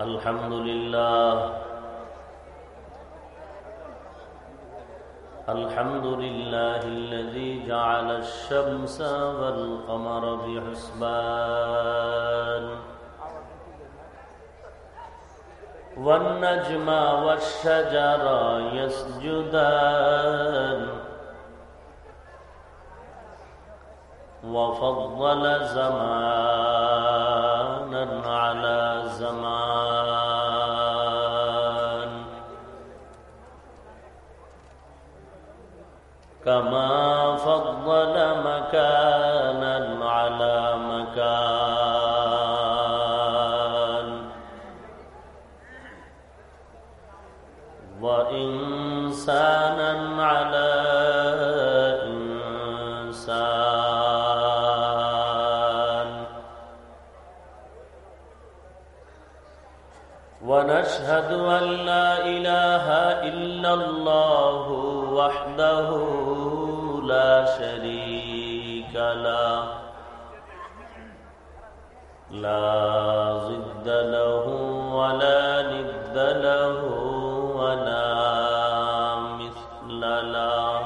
الحمد لله. الحمد لله الذي جعل الشمس والقمر بحسبان. والنجم والشجر يسجدان. وفضل زمانا على মা شريك له لا ضد له ولا ند له ولا مثل له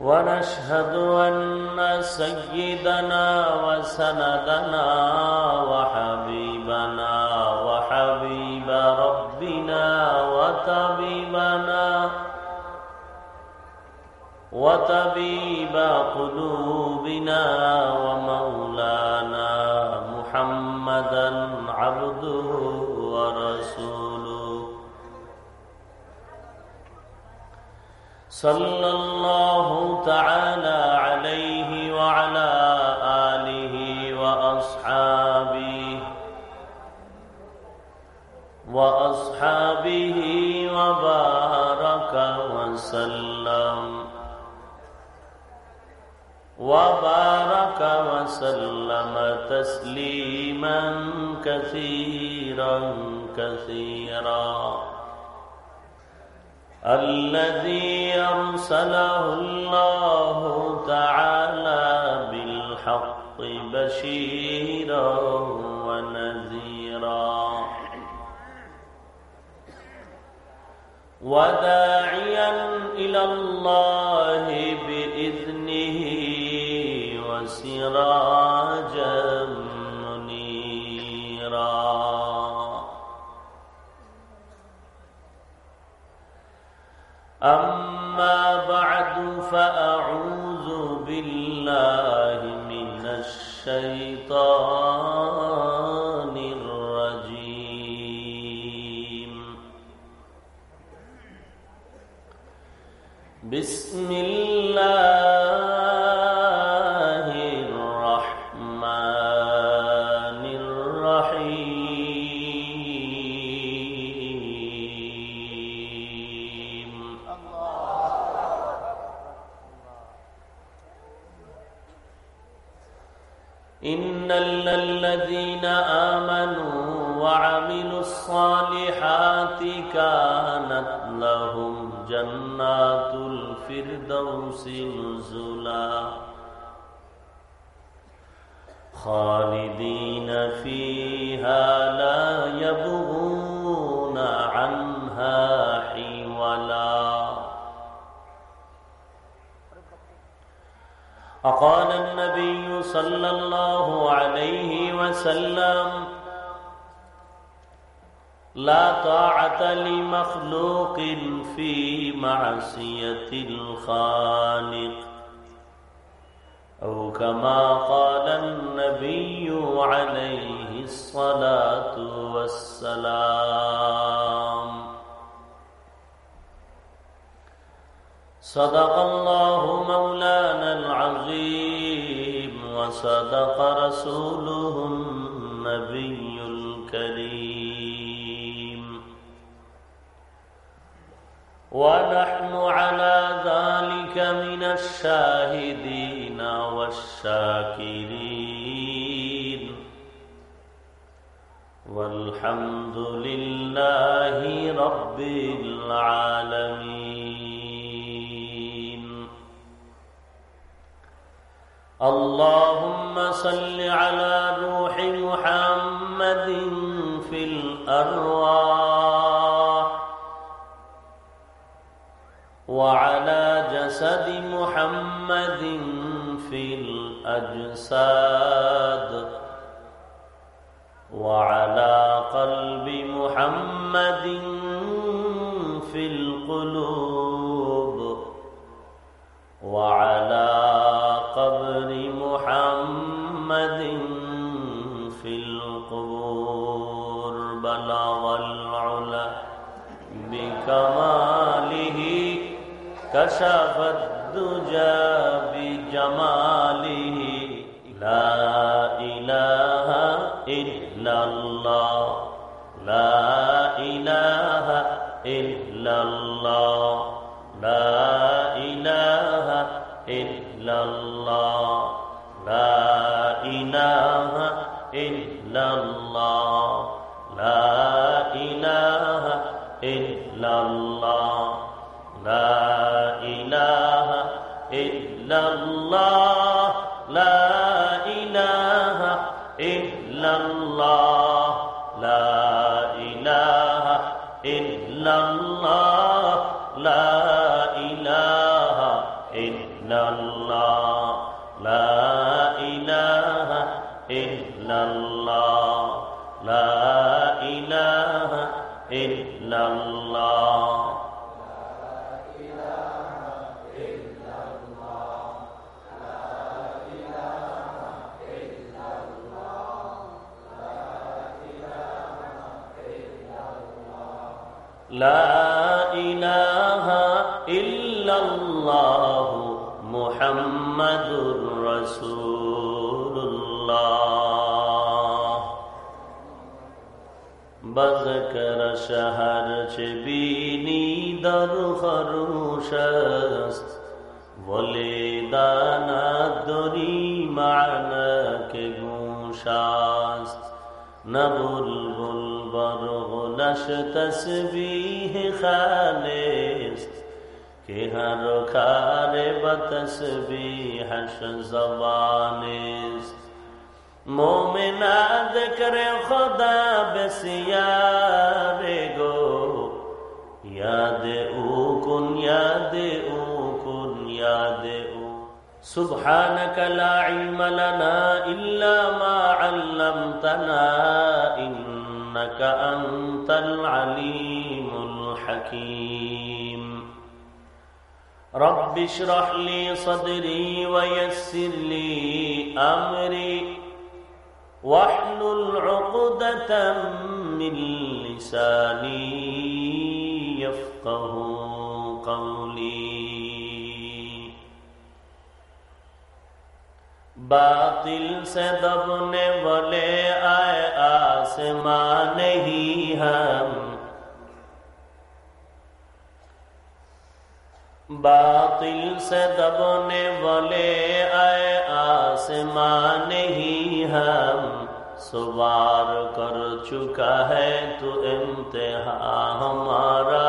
ونشهد أن سيدنا وسندنا وحبيبنا وحبيب ربنا وطبيبنا وطبيب قلوبنا ومولانا محمدا عبده ورسوله. صلى الله تعالى عليه وعلى آله وأصحابه وأصحابه وبارك وسلم. وبارك وسلم تسليما كثيرا كثيرا. الذي أرسله الله تعالى بالحق بشيرا ونذيرا. وداعيا إلى الله بإذنه وسراجا منيرا أما بعد فأعوذ بالله من الشيطان الرجيم. بسم الله ইল্লাল্লাহ লা لا إله إلا الله محمد رسول الله بذكر شهر چبینی در خروش است ولی داری معنی که گوش است نبلبل برغلش تسبیح خالص که هر کار به تسبیحش زبانست مومن ذکر خدا بسیار گو یاد او کن یاد او کن یاد او سبحانك لا علم لنا إلا ما علمتنا إنك أنت العليم الحكيم. رب اشرح لي صدري ويسر لي أمري. واحلل عقدة من لساني يفقه बातिल से दबने वाले आए आसमान ही हम। बातिल से दबने वाले आए आसमान ही हम। सुवार कर चुका है तो इम्तिहा हमारा।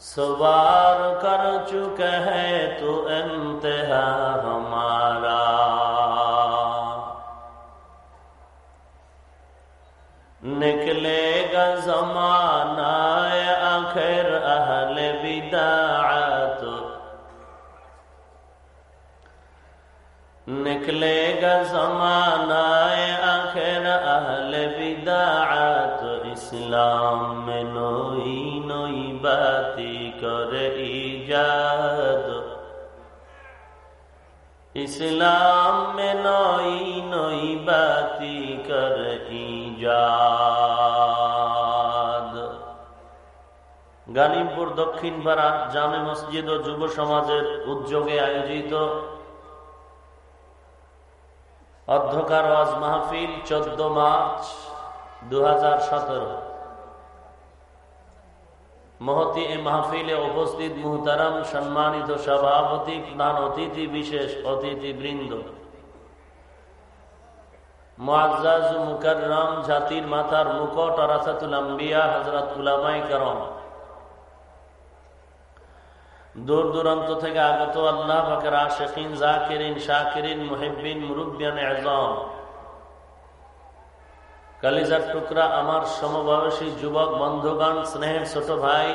سوار کر چکے ہے تو انتہا ہمارا نکلے گا زمانہ آخر اہل بداعت نکلے گا زمانہ آخر اہل بداعت اسلام میں نوئی نوئی بات করে ইজাদ ইসলাম মে নই নই বাতি কর গানিমপুর গানিমপুর দক্ষিণপাড়া জামে মসজিদ ও যুব সমাজের উদ্যোগে আয়োজিত অধ্যকার ওয়াজ মাহফিল চোদ্দ মার্চ দু হাজার সতেরো মহতি এ মাহফিলে উপস্থিত মুহতারাম সম্মানিত সভাপতি প্রধান অতিথি বিশেষ অতিথি বৃন্দ মুআজ্জাজ মুকাররম জাতির মাথার মুকট আরাসাতুল আম্বিয়া হযরত উলামায়ে کرام দূর দূরান্ত থেকে আগত আল্লাহ পাকের আশিকিন জাকিরিন শাকিরিন মুহিব্বিন মুরুব্বিয়ান আযম কালিজার টুকরা আমার সমবয়সী যুবক বন্ধুগণ, স্নেহের ছোট ভাই,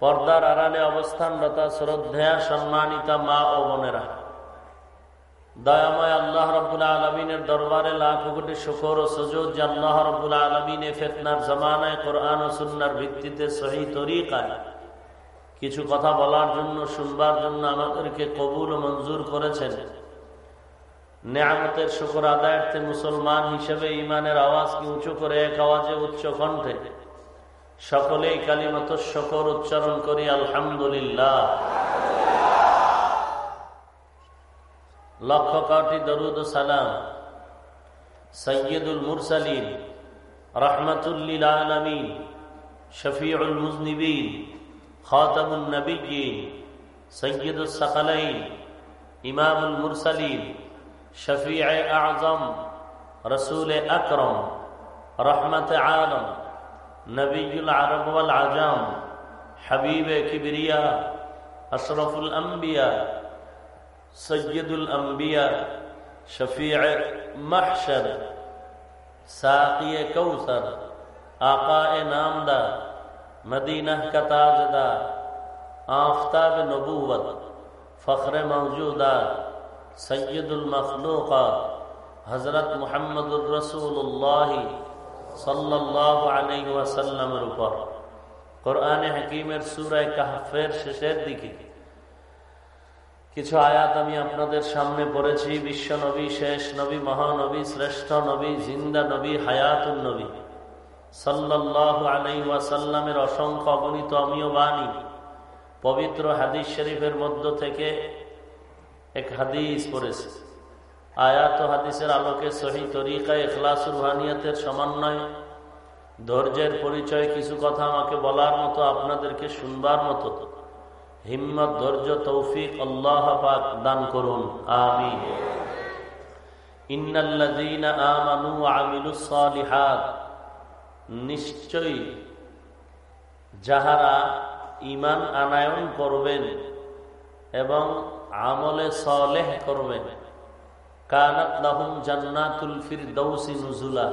পর্দার আড়ালে অবস্থানরতা শ্রদ্ধা সম্মানিতা মা ও বোনেরা। দয়াময় আল্লাহ রবুল্লা আলমিনের দরবারে লাখ কোটি শুকর ও সজুদ যে আল্লাহ রবুল্লা আলমিনে ফেতনার জমানায় কোরআন ও সুন্নার ভিত্তিতে সহি তরিকায় কিছু কথা বলার জন্য, শুনবার জন্য আমাদেরকে কবুল ও মঞ্জুর করেছেন। নেয়ামতের শুকর আদায়ার্থে মুসলমান হিসেবে ইমানের আওয়াজকে উঁচু করে এক আওয়াজে উচ্চ কণ্ঠে সকলেই কালিমত শকর উচ্চারণ করি, আলহামদুলিল্লাহ। লক্ষ কাটি দরুদ সালাম। সৈয়দুল মুরসালিন রহমতুল্লিল আলমিন, শফিউল মুজনিবিন খাতামুল নবীন সৈয়দুল সকলাইন, ইমামুল মুরসালিন شفیع أعظم رسول اکرم رحمت عالم نبی العرب والعجام حبیب کبریا أشرف الانبیاء سید الانبیاء شفیع محشر ساقی کوثر آقا نامدار مدینہ کا تاجدار آفتاب نبوت فخر موجودات সৈয়দুল মখলুক হজরত মোহাম্মদুর রসুল্লাহ সাল্লাহ আলহিহাসাল্লামের উপর। কোরআনে হাকিমের সুরায় কাহফের শেষের দিকে কিছু আয়াত আমি আপনাদের সামনে পড়েছি। বিশ্ব নবী, শেষ নবী, মহানবী, শ্রেষ্ঠ নবী, জিন্দা নবী হায়াতুল নবী। সাল্লাহ আলাই ওয়াসাল্লামের অসংখ্য অগণিত অমীয় বাণী পবিত্র হাদিস শরীফের মধ্য থেকে এক হাদিস পড়েছে। আয়াত হাদিসের আলোকে সহি তরিকা, এখলাস ভানিয়াতের সমন্বয় ধৈর্যের পরিচয়, কিছু কথা আমাকে বলার মতো, আপনাদেরকে শুনবার মতো। হিম্মত, ধৈর্য, তৌফিক আল্লাহ পাক দান করুন। আমি নিশ্চয়ই যাহারা ইমান আনায়ন করবেন এবং আমলে সলেহ করবেন। কানাত লাহুম জান্নাতুল ফিরদৌসি নুজুলা।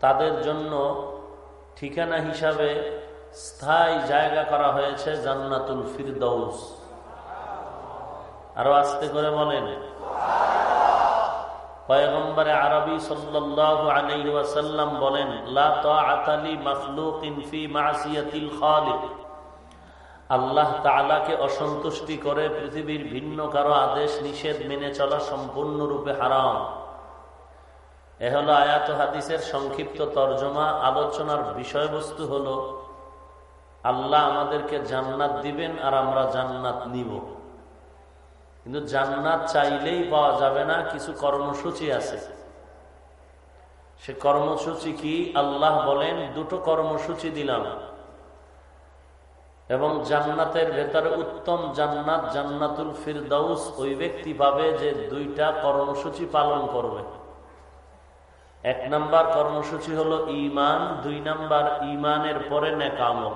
তাদের জন্য ঠিকানা হিসাবে স্থায়ী জায়গা করা হয়েছে জান্নাতুল ফিরদৌস আরও আস্তে করে বলেন। পয়গম্বরে আরবি সাল্লাল্লাহু আলাইহি ওয়াসাল্লাম বলেন, লা তাআতালি মাখলুকিন ফি মাসিয়াতিল খালিক। আল্লাহ তাআলাকে অসন্তুষ্টি করে পৃথিবীর ভিন্ন কারও আদেশ, নিষেধ মেনে চলা সম্পূর্ণরূপে হারাম। এ হলো আয়াত হাদিসের সংক্ষিপ্ত তর্জমা। আলোচনার বিষয়বস্তু হলো, আল্লাহ আমাদেরকে জান্নাত দিবেন আর আমরা জান্নাত নিব। কিন্তু জান্নাত চাইলেই পাওয়া যাবে না, কিছু কর্মসূচি আছে। সে কর্মসূচি কি? আল্লাহ বলেন, দুটো কর্মসূচি দিলাম। এবং জান্নাতের ভেতরে উত্তম জান্নাত, জান্নাতুল ফিরদাউস, ওই ব্যক্তি পাবে যে দুইটা কর্মসূচি পালন করবে। এক নাম্বার কর্মসূচি হলো ইমান দুই নাম্বার ইমানের পরে নেকামল।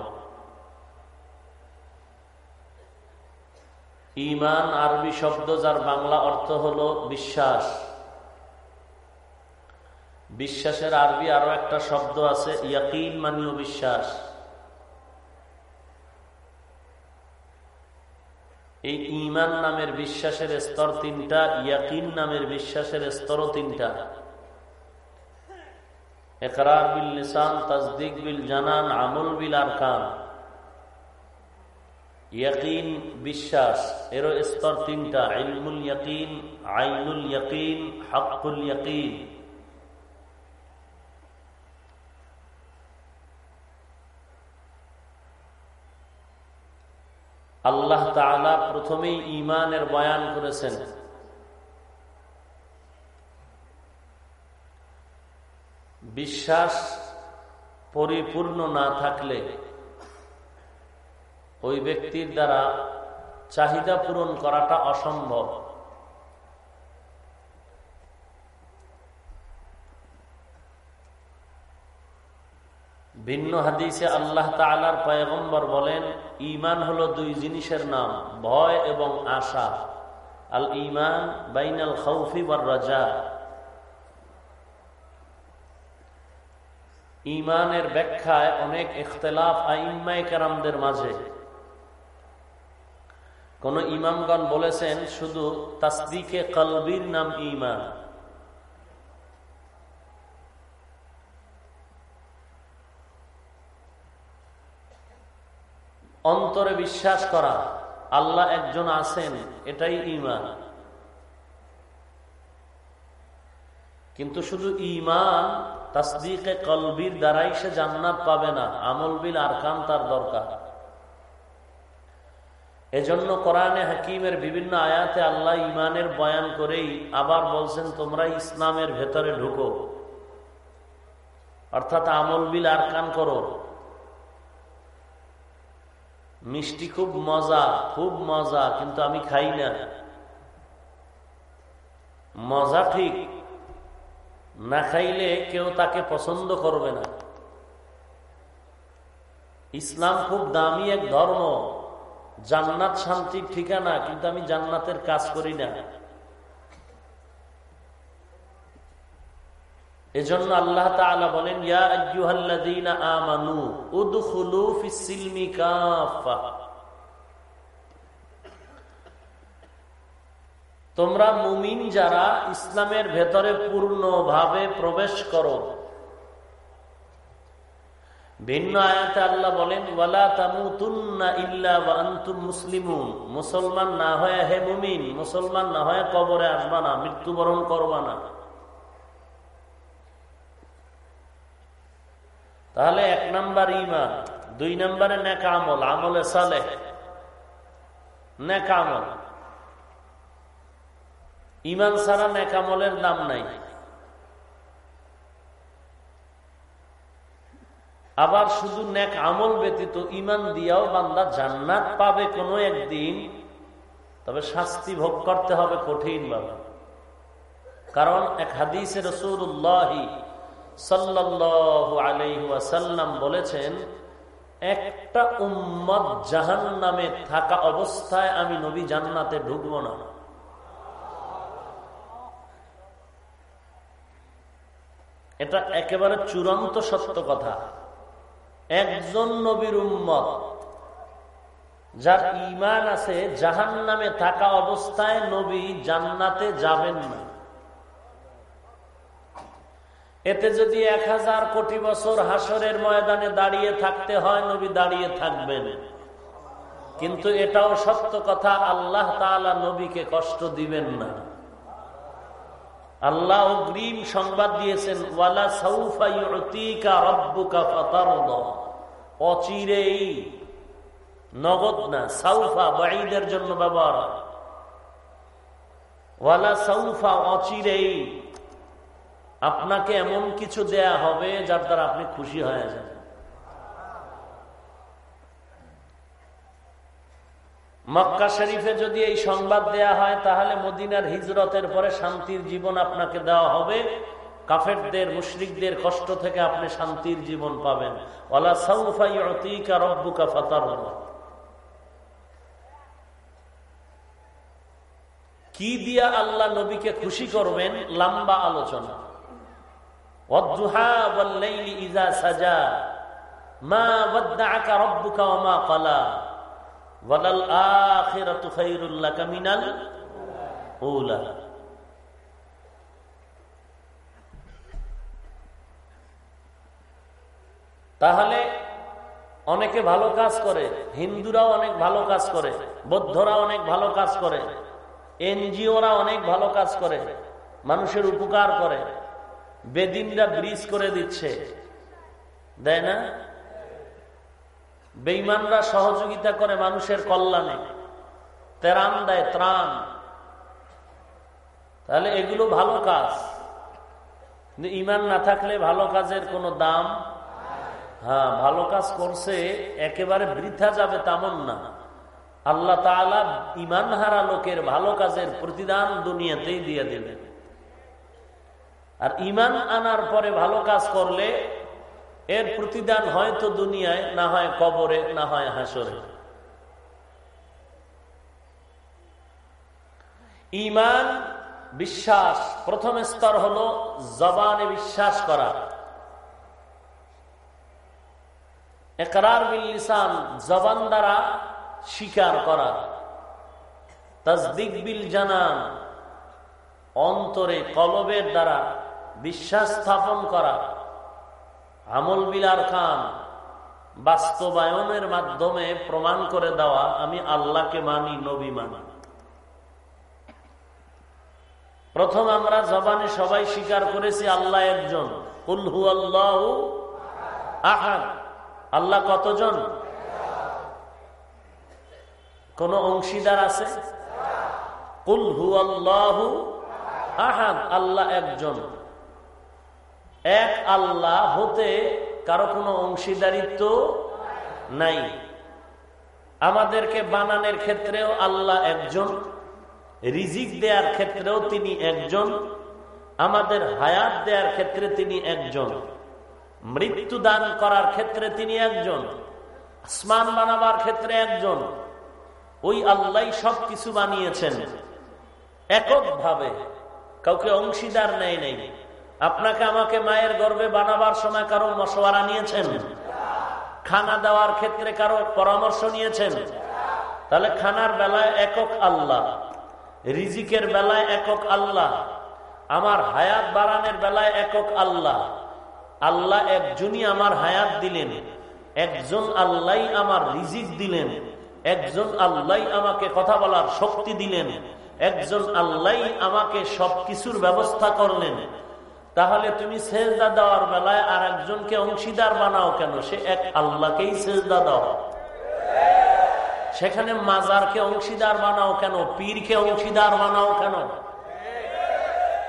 ইমান আরবি শব্দ যার বাংলা অর্থ হলো বিশ্বাস। বিশ্বাসের আরবি আরও একটা শব্দ আছে, ইয়াকিন মানীয় বিশ্বাস। এই ইমান নামের বিশ্বাসের স্তর তিনটা, ইয়াকিন নামের বিশ্বাসের স্তরও তিনটা। একরার বিল নিসান তাজদিক বিল জানান, আমল বিল আর খান ইয়াকিন বিশ্বাস, এরও স্তর তিনটা, ইলমুল ইয়াকিন, আইনুল ইয়াকিন, হাক্কুল ইয়াকিন। আল্লাহ তালা প্রথমেই ইমানের বয়ান করেছেন। বিশ্বাস পরিপূর্ণ না থাকলে ওই ব্যক্তির দ্বারা চাহিদা পূরণ করাটা অসম্ভব। ভিন্ন হাদিসে আল্লাহ তালার পয়গম্বর বলেন ইমান হলো দুই জিনিসের নাম, ভয় এবং আশা। আল ইমান বাইনাল খৌফি বর রাজা। ইমানের ব্যাখ্যায় অনেক ইখতলাফ আইম্মাই কারামদের মাঝে। কোন ইমামগণ বলেছেন, শুধু তাসদিকে কলবির নাম ইমান অন্তরে বিশ্বাস করা, আল্লাহ একজন আছেন, এটাই ইমান কিন্তু শুধু ইমান তাসদিকে কলবির দ্বারাই সে জান্নাত পাবে না, আমল বিল আরকান তার দরকার। এজন্য কোরআনে হাকিমের বিভিন্ন আয়াতে আল্লাহ ইমানের বয়ান করেই আবার বলছেন, তোমরা ইসলামের ভেতরে ঢুকো। অর্থাৎ আমল বিল আরকান করো। মিষ্টি খুব মজা খুব মজা, কিন্তু আমি খাই না। মজা ঠিক, না খাইলে কেউ তাকে পছন্দ করবে না। ইসলাম খুব দামি এক ধর্ম, জান্নাত শান্তির ঠিকানা, কিন্তু আমি জান্নাতের কাজ করি না। এজন্য আল্লাহ তাআলা বলেন, ইয়া আইয়ুহাল্লাযীনা আমানু উদখুলু ফিস-সিলমি কাফা তোমরা মুমিন যারা ইসলামের ভেতরে পূর্ণভাবে প্রবেশ করো। ভিন্ন আয়াতে আল্লাহ বলেন, ওয়ালা তামুতুন্না ইল্লা ওয়া আনতুম মুসলিমুন। মুসলমান না হয়, হে মুমিন, মুসলমান না হয় কবরে আসবা না, মৃত্যুবরণ করবা না। তাহলে এক নাম্বার ইমান দুই নম্বরে নেক আমল, আমলে সালে নেক আমল। ইমান ছাড়া নেক আমলের দাম নাই। আবার শুধু নেক আমল ব্যতীত ইমান দিয়াও বান্দা জান্নাত পাবে কোনো একদিন। তবে শাস্তি ভোগ করতে হবে কঠিন ভাবে কারণ এক হাদিসে রসুল্লাহি ওয়াসাল্লাম বলেছেন, একটা উম্মত জাহান নামে থাকা অবস্থায় আমি নবী জান্নাতে ঢুকবো না। এটা একেবারে চূড়ান্ত সত্য কথা। একজন নবীর উম্মত যার ইমান আছে জাহান নামে থাকা অবস্থায় নবী জান্নাতে যাবেন না। এতে যদি এক হাজার কোটি বছর হাসরের ময়দানে দাঁড়িয়ে থাকতে হয়, নবী দাঁড়িয়ে থাকবেন। কিন্তু এটাও সত্য কথা, আল্লাহ তালা নবীকে কষ্ট দিবেন না। আল্লাহ অগ্রিম সংবাদ দিয়েছেন, ওয়ালা সৌফা রব্বুকা ফাতারদ। অচিরেই নগদ না, সাউফা বাইদের জন্য ব্যবহার ওয়ালা সৌফা অচিরেই আপনাকে এমন কিছু দেয়া হবে যার দ্বারা আপনি খুশি হয়ে যান। মক্কা শরীফে যদি এই সংবাদ দেয়া হয়, তাহলে মদিনার হিজরতের পরে শান্তির জীবন আপনাকে দেওয়া হবে। কাফেরদের, মুশরিকদের কষ্ট থেকে আপনি শান্তির জীবন পাবেন। কি দিয়া আল্লাহ নবীকে খুশি করবেন? লম্বা আলোচনা। তাহলে অনেকে ভালো কাজ করে, হিন্দুরাও অনেক ভালো কাজ করে বৌদ্ধরা অনেক ভালো কাজ করে, এনজিওরা অনেক ভালো কাজ করে, মানুষের উপকার করে। বেদিনরা ব্রিজ করে দিচ্ছে। দেয় না? বেইমানরা সহযোগিতা করে মানুষের কল্যাণে। তেরান দেয়, ত্রাণ। তাহলে এগুলো ভালো কাজ। ইমান না থাকলে ভালো কাজের কোনো দাম? হ্যাঁ ভালো কাজ করছে, একেবারে বৃথা যাবে তেমন না আল্লাহ ইমান হারা লোকের ভালো কাজের প্রতিদান দুনিয়াতেই দিয়ে দেবেন আর ইমান আনার পরে ভালো কাজ করলে এর প্রতিদান হয়তো দুনিয়ায়, না হয় কবরে, না হয় হাসরে। ইমান বিশ্বাস, প্রথম স্তর হলো জবানে বিশ্বাস করা। একরার বিল্লিসান জবান দ্বারা স্বীকার করা। তাজদিক বিল জানান, অন্তরে কলবের দ্বারা বিশ্বাস স্থাপন করা। আমল বিলার খান বাস্তবায়নের মাধ্যমে প্রমাণ করে দেওয়া, আমি আল্লাহকে মানি, নবী মানি। প্রথম আমরা জবানে সবাই স্বীকার করেছি, আল্লাহ একজন। কুলহু আল্লাহ আল্লাহ কতজন? কোন অংশীদার আছে? কুলহু আল্লাহ আহাদ। আল্লাহ একজন। এক আল্লাহ হতে কারও কোনো অংশীদারিত্ব নাই। আমাদেরকে বানানের ক্ষেত্রেও আল্লাহ একজন, রিজিক দেওয়ার ক্ষেত্রেও তিনি একজন, আমাদের হায়াত দেওয়ার ক্ষেত্রে তিনি একজন, মৃত্যু দান করার ক্ষেত্রে তিনি একজন, আসমান বানাবার ক্ষেত্রে একজন। ওই আল্লাহ সব কিছু বানিয়েছেন। এককভাবে, কাউকে অংশীদার নেই নেই। আপনাকে আমাকে মায়ের গর্বে বানাবার সময় কারও মশওয়ারা নিয়েছেন? খানা দেওয়ার ক্ষেত্রে কারও পরামর্শ নিয়েছেন? তাহলে খানার বেলায় একক আল্লাহ, রিজিকের বেলায় একক আল্লাহ, আমার হায়াত বাড়ানোর বেলায় একক আল্লাহ। আল্লাহ একজনই আমার হায়াত দিলেন, একজন আল্লাহ আমার রিজিক দিলেন, একজন আল্লাহ আমাকে কথা বলার শক্তি দিলেন, একজন আল্লাহ আমাকে সবকিছুর ব্যবস্থা করলেন। তাহলে তুমি সেজদা দেওয়ার বেলায় আর একজনকে অংশীদার বানাও কেন? সে এক আল্লাহকেই সেজদা দাও সেখানে মাজারকে অংশীদার বানাও কেন? পীরকে অংশীদার বানাও কেন?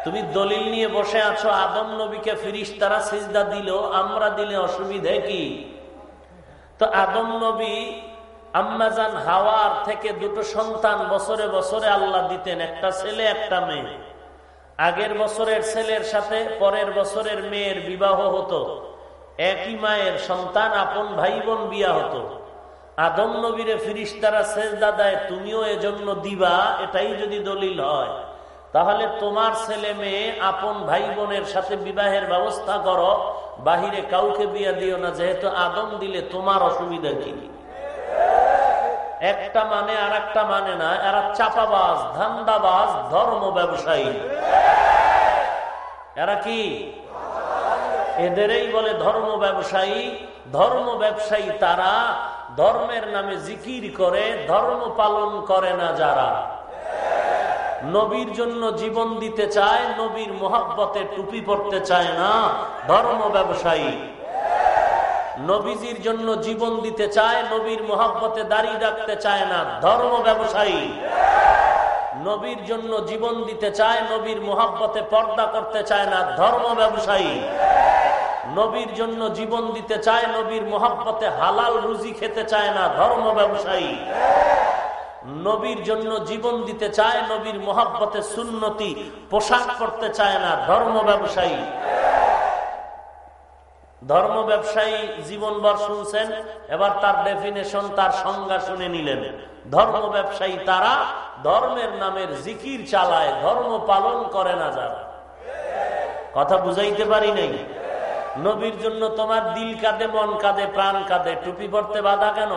তুমি দলিল নিয়ে বসে আছো, আদম নবীকে ফিরিস তারা সিজদা দিল আমরা দিলে অসুবিধে কি? তো আদম নবী আম্মাজান হাওয়ার থেকে দুটো সন্তান বছরে বছরে আল্লাহ দিতেন, একটা ছেলে, একটা মেয়ে। আগের বছরের ছেলের সাথে পরের বছরের মেয়ের বিবাহ হতো। একই মায়ের সন্তান, আপন ভাই বোন বিয়া হতো। আদম নবীরে ফিরিস্তারা শেষ দাদায় তুমিও এজন্য দিবা, এটাই যদি দলিল হয়। তাহলে তোমার ছেলে মেয়ে, আপন ভাই বোনের সাথে বিবাহের ব্যবস্থা করো। বাহিরে কাউকে বিয়া দিও না, যেহেতু আদম দিলে তোমার অসুবিধা কি? একটা মানে আর একটা মানে না, এরা চাপাবাজ, ধান্দাবাজ, ধর্ম ব্যবসায়ী। এরা কি? এদেরই বলে ধর্ম ব্যবসায়ী। ধর্ম ব্যবসায়ী তারা ধর্মের নামে জিকির করে, ধর্ম পালন করে না যারা। নবীর জন্য জীবন দিতে চায়, নবীর মোহাব্বতে টুপি পড়তে চায় না, ধর্ম ব্যবসায়ী। নবীজির জন্য জীবন দিতে চায়, নবীর মোহাব্বতে দাঁড়িয়ে রাখতে চায় না, ধর্ম ব্যবসায়ী। নবীর জন্য জীবন দিতে চায়, নবীর মোহাব্বতে পর্দা করতে চায় না, ধর্ম ব্যবসায়ী। নবীর জন্য জীবন দিতে চায়, নবীর মোহাব্বতে হালাল রুজি খেতে চায় না, ধর্ম ব্যবসায়ী। নবীর জন্য জীবন দিতে চায়, নবীর মোহাব্বতে সুন্নতি পোশাক করতে চায় না, ধর্ম ব্যবসায়ী। ধর্ম ব্যবসায়ী জীবনভর শুনছেন, এবার তার ডেফিনেশন তার সংজ্ঞা শুনে নিলেন। ধর্ম ব্যবসায়ী তারা ধর্মের নামের জিকির চালায়, ধর্ম পালন করে না যারা। কথা বুঝাইতে পারি নাই? নবীর জন্য তোমার দিল কাঁদে, মন কাঁদে, প্রাণ কাঁদে, টুপি পড়তে বাধা কেন?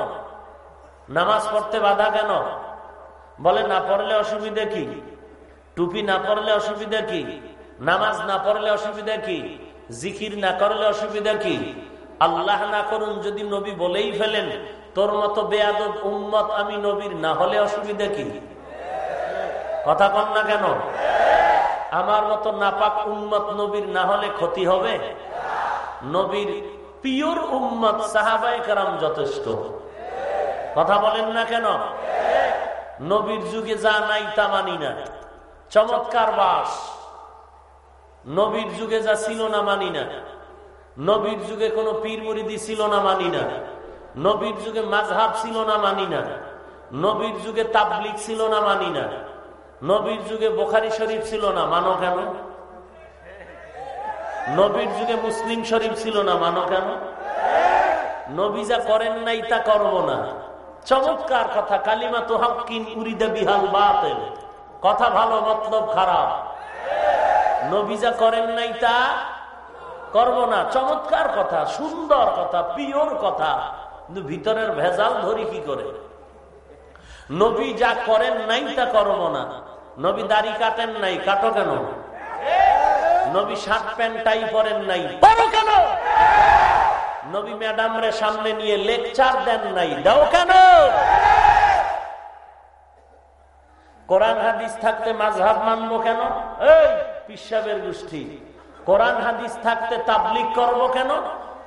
নামাজ পড়তে বাধা কেন? বলে, না পড়লে অসুবিধা কি? টুপি না পড়লে অসুবিধা কি? নামাজ না পড়লে অসুবিধা কি? জিকির না করলে অসুবিধা কি? আল্লাহ না করুন যদি নবী বলেই ফেলেন, তোর মতো বেয়াদব উম্মত আমি নবীর না হলে অসুবিধা কি? কথা কন না কেন? আমার মতো নাপাক উম্মত নবীর না হলে ক্ষতি হবে? নবীর পিওর উম্মত সাহাবাই কারাম যথেষ্ট। কথা বলেন না কেন? নবীর যুগে যা নাই তা মানি না। চমৎকার বাস। নবীর যুগে যা ছিল না মানি না। নবীর যুগে কোনো পীর মুরিদি ছিল না মানি না। নবীর যুগে মাঝহাব ছিল না মানি না। নবীর যুগে তাবলিক ছিল না মানি না। নবীর যুগে বোখারি শরীফ ছিল না, মানো কেন? নবীর যুগে মুসলিম শরীফ ছিল না, মানো কেন? নবী যা করেন নাই তা করব না। চমৎকার কথা কালিমা তো হাক্কিন উরিদা বিহাল বাতেল। কথা ভালো, মতলব খারাপ। নবী যা করেন নাই তা করব না। চমৎকার কথা, সুন্দর কথা, পিওর কথা। কিন্তু ভিতরের ভেজাল ধরি কি করে? নবী যা করেন নাই তা করব না। নবী দাড়ি কাটেন নাই, কাটো কেন? নবী শার্ট প্যান্ট, টাই পরেন নাই কেন? নবী ম্যাডাম রে সামনে নিয়ে লেকচার দেন নাই, দাও কেন? কোরআন হাদিস থাকতে মাঝহাব মানবো কেন? এই পিসাবের গোষ্ঠী। কোরআন হাদিস থাকতে তাবলিক করব কেন?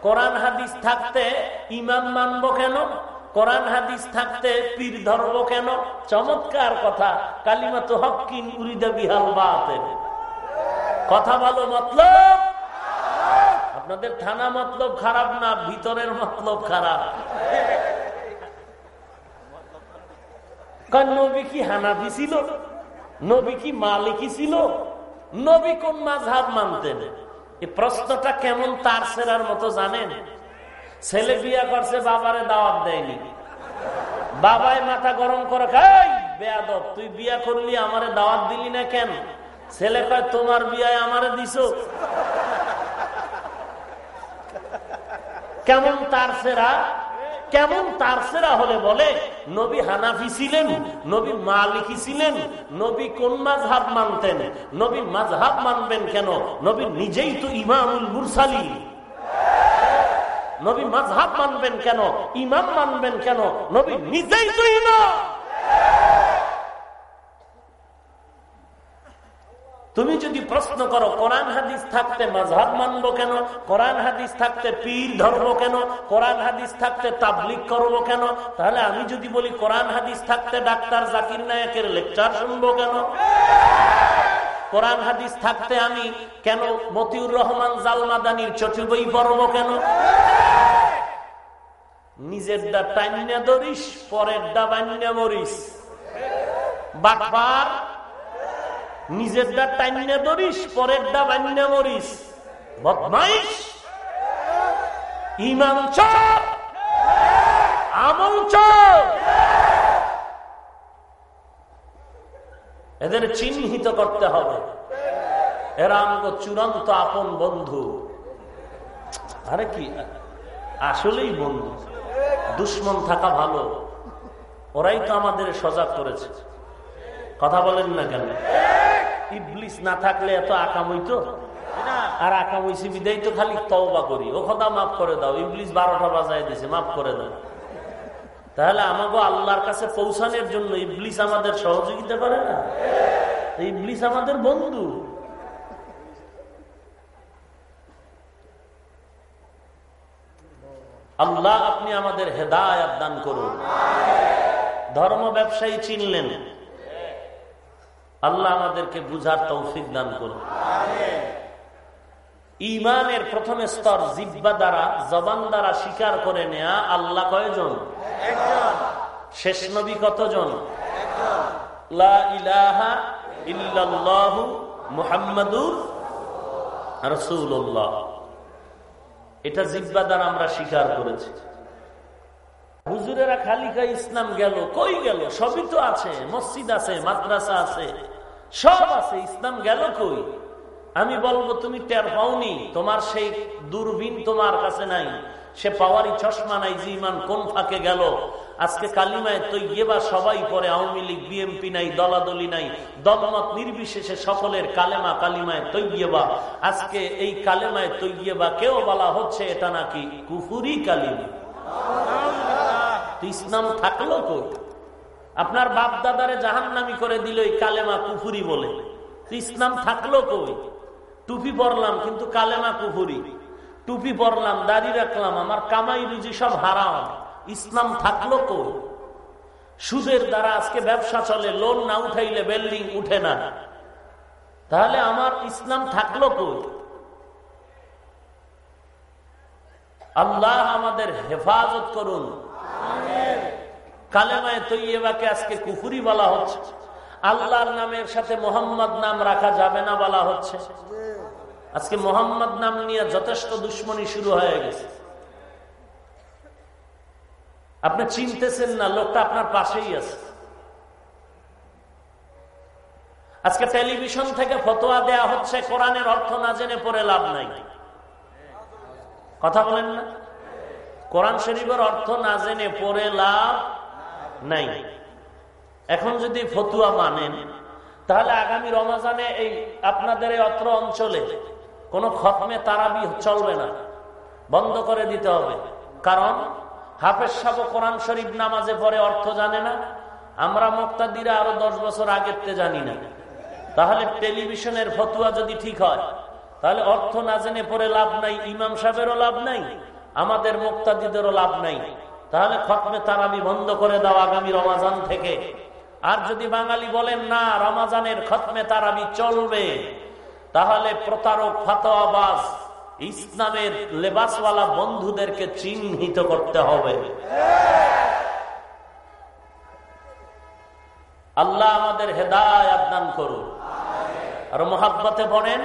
কোরআন হাদিস থাকতে ইমাম মানব কেন? কোরআন হাদিস থাকতে পীর ধরব কেন? চমৎকার কথা। কালিমা তো হকিন উরিদা বিহাল বাতের কথা ভালো মতলব? আপনাদের থানা মতলব খারাপ না ভিতরের মতলব খারাপ? নবী কি হানাফি ছিল? নবী কি মালিকি ছিল? নবী কোন মাঝহাব মানতেন? এই প্রশ্নটা কেমন তার সেরার মতো জানেন? ছেলে বিয়া করছে, বাবারে দাওয়াত দেয়নি। বাবায় মাথা গরম করে খাই বেয়াদব, তুই বিয়া করলি, আমারে দাওয়াত দিলি না কেন? ছেলে কয়, তোমার বিয়ায় আমারে দিস কেমন তার সেরা? কেমন তারসেরা হলে বলে? নবী হানাফি ছিলেন, নবী মালিকি ছিলেন, নবী কোন মাঝহাব মানতেন? নবী মাঝহাব মানবেন কেন? নবী নিজেই তো ইমামুল মুরসালি নবী মাঝহাব মানবেন কেন? ইমাম মানবেন কেন? নবী নিজেই তো ইমাম। তুমি যদি প্রশ্ন করো, কোরআন হাদিস থাকতে মাঝহাব মানবো কেন? কোরআন হাদিস থাকতে পীর ধরবো কেন? কোরআন হাদিস থাকতে তাবলিক করব কেন? তাহলে আমি যদি বলি, কোরআন হাদিস থাকতে ডাক্তার জাকির নায়কের লেকচার শুনব কেন? কোরআন হাদিস থাকতে আমি কেন মতিউর রহমান জালমাদানির চটি বই পড়ব কেন? নিজের দা টাইনা ধরিস, পরের দা বান্যা মরিস। বাটবার নিজের দা টাইনা ধরিস, পরের দা বান্যা মরিস। বদমাইশ। ইমান চর। আমল চর। এদের চিহ্নিত করতে হবে। এরা আমাকে চূড়ান্ত আপন বন্ধু। আরে কি? আসলেই বন্ধু। দুশ্মন থাকা ভালো। ওরাই তো আমাদের সজাগ করেছে। কথা বলেন না কেন? ইবলিস না থাকলে এত আকাম হইতো? আর আকাম হইছে বিদায় তো খালি তওবা করি। ও কথা মাফ করে দাও, ইবলিস বারোটা বাজায় দিছে, মাফ করে দাও। তাহলে আমাকে আল্লাহর কাছে পৌঁছানোর জন্য ইবলিস আমাদের সহযোগিতা করে না? ইবলিস আমাদের বন্ধু। আল্লাহ আপনি আমাদের হেদায়াত দান করুন। ধর্ম ব্যবসায়ী চিনলেন। আল্লাহ আমাদেরকে বুঝার তৌফিক দান করুন। ইমানের প্রথম স্তর জিব্বা দ্বারা, জবান দ্বারা স্বীকার করে নেয়া আল্লাহ কয়জন? শেষ নবী কতজন? এটা জিব্বা দ্বারা আমরা স্বীকার করেছি। হুজুরেরা খালি খাই ইসলাম গেল, কই গেল? সবই তো আছে, মসজিদ আছে, মাদ্রাসা আছে। সব আছে, ইসলাম গেল কই? আমি বলব, তুমি টের পাওনি, তোমার সেই দূরবীন তোমার কাছে নাই। সে পাওয়ারই চশমা নাই যে ইমান কোন ফাঁকে গেল। আজকে কালিমায় তৈবা সবাই পরে আওয়ামী লীগ বিএমপি নাই, দলাদলি নাই, দলমত নির্বিশেষে সকলের কালেমা কালিমায় তৈবা আজকে এই কালেমায় তৈবা কেউ বলা হচ্ছে এটা নাকি কুফুরি কালিমা? ইসলাম থাকল কই? আপনার বাপ দাদারে জাহান্নামি করে দিল এই কালেমা কুফুরি বলে। ইসলাম থাকল কই? টুপি পরলাম, কিন্তু কালেমা কুফুরি। টুপি পরলাম, দাড়ি রাখলাম, আমার কামাই রুজি সব হারাম। ইসলাম থাকল কই? সুদের দ্বারা আজকে ব্যবসা চলে, লোন না উঠাইলে বিল্ডিং উঠে না। তাহলে আমার ইসলাম থাকল কই? আল্লাহ আমাদের হেফাজত করুন। কালেমায় তৈবাকে আজকে কুফুরি বলা হচ্ছে। আল্লাহর নামের সাথে মোহাম্মদ নাম রাখা যাবে না বলা হচ্ছে। আজকে মোহাম্মদ নাম নিয়ে যথেষ্ট দুশ্মনী শুরু হয়ে গেছে। আপনি চিনতেছেন না, লোকটা আপনার পাশেই আছে। আজকে টেলিভিশন থেকে ফতোয়া দেয়া হচ্ছে, কোরআনের অর্থ না জেনে পড়ে লাভ নাই। কথা বলেন না? কোরআন শরীফের অর্থ না জেনে পড়ে লাভ নাই। এখন যদি ফতুয়া মানেন, তাহলে আগামী রমাজানে এই আপনাদের এই অত্র অঞ্চলে কোন খতমে তারাবি চলবে না, বন্ধ করে দিতে হবে। কারণ হাফেজ সাহ কোরআন শরীফ নামাজে পরে অর্থ জানে না, আমরা মুক্তাদিরা আরও দশ বছর আগের জানি না। তাহলে টেলিভিশনের ফতুয়া যদি ঠিক হয়, তাহলে অর্থ না জেনে পরে লাভ নাই, ইমাম সাহেবেরও লাভ নাই, আমাদের মুক্তাদিদেরও লাভ নাই। তাহলে খতমে তারাবি বন্ধ করে দাও আগামী রমাজান থেকে। আর যদি বাঙালি বলেন, না, রমাজানের খতমে তারাবি চলবে, তাহলে প্রতারক, ফাতোয়াবাজ, ইসলামের লেবাসওয়ালা বন্ধুদেরকে চিহ্নিত করতে হবে। আল্লাহ আমাদের হেদায় দান করুন। আর মোহাব্বতে বলেন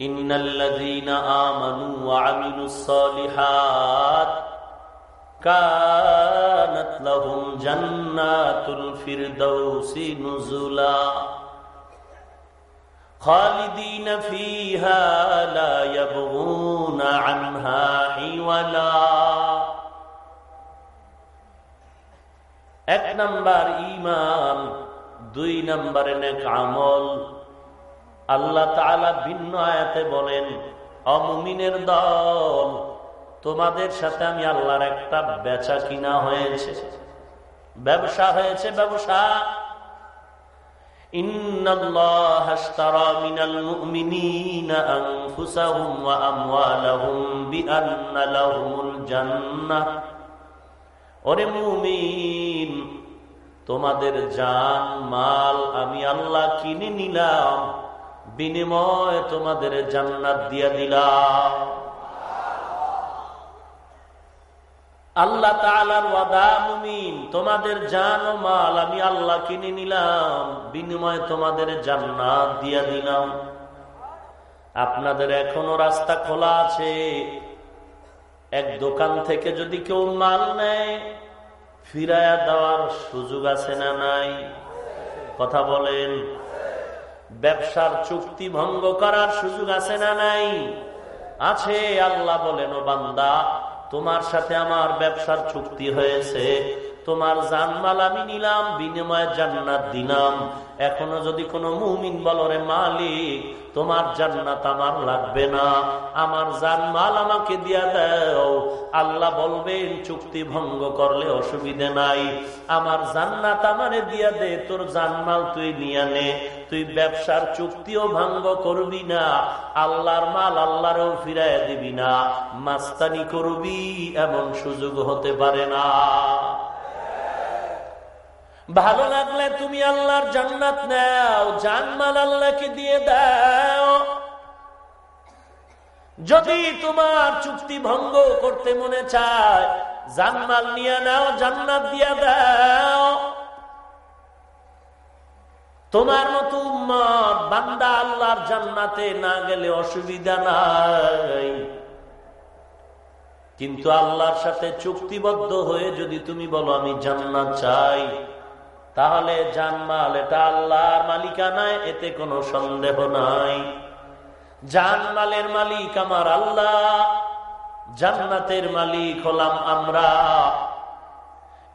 إن الذين آمنوا وعملوا الصالحات كانت لهم جنات الفردوس نزلا خالدين فيها لا يبغون عنها حولا এক নম্বর ইমান দুই নম্বরে নেক আমল আল্লাহ ভিন্ন আয়াতে বলেন অমুমিনের দল, তোমাদের সাথে আমি আল্লাহর একটা বেচা কিনা হয়েছে। ব্যবসা হয়েছে ব্যবসা। তোমাদের জান, মাল আমি আল্লাহ কিনে নিলাম। বিনিময় তোমাদের জান্নাত দিয়া দিলাম। আল্লাহ তোমাদের জান ও মাল আমি আল্লাহ কিনে নিলাম, বিনিময় তোমাদের জান্নাত দিয়া দিলাম। আপনাদের এখনও রাস্তা খোলা আছে। এক দোকান থেকে যদি কেউ মাল নেয়, ফিরায়া দেওয়ার সুযোগ আছে না নাই? কথা বলেন। ব্যবসার চুক্তি ভঙ্গ করার সুযোগ আছে না নাই? আছে, আল্লাহ বলেন, ও বান্দা, তোমার সাথে আমার ব্যবসার চুক্তি হয়েছে। তোমার জানমাল আমি নিলাম, বিনিময়ে জান্নাত দিলাম। এখনও যদি কোনো মুমিন বলরে মালিক, তোমার জান্নাত আমার লাগবে না। আমার জানমাল আমাকে দিয়া দাও। আল্লাহ বলবেন, চুক্তি ভঙ্গ করলে অসুবিধে নাই। আমার জান্নাত আমারে দিয়া দে, তোর জানমাল তুই নিয়ে নে। তুই ব্যবসার চুক্তিও ভঙ্গ করবি না, আল্লাহর মাল আল্লাহরও ফিরাই দিবি না, মাস্তানি করবি এমন সুযোগ হতে পারে না। ভালো লাগলে তুমি আল্লাহর জান্নাত নাও, জানমাল আল্লাহকে দিয়ে দাও। যদি তোমার চুক্তি ভঙ্গ করতে মনে চায়, জানমাল নিয়ে নাও, জান্নাত দিয়ে দাও। তোমার মতো উম্মত, বান্দা আল্লাহর জান্নাতে না গেলে অসুবিধা নাই। কিন্তু আল্লাহর সাথে চুক্তিবদ্ধ হয়ে যদি তুমি বলো, আমি জান্নাত চাই, তাহলে জানমাল, এটা আল্লাহর মালিকানায়, এতে কোনো সন্দেহ নাই। জানমালের মালিক আমার আল্লাহ, জান্নাতের মালিক হলাম আমরা।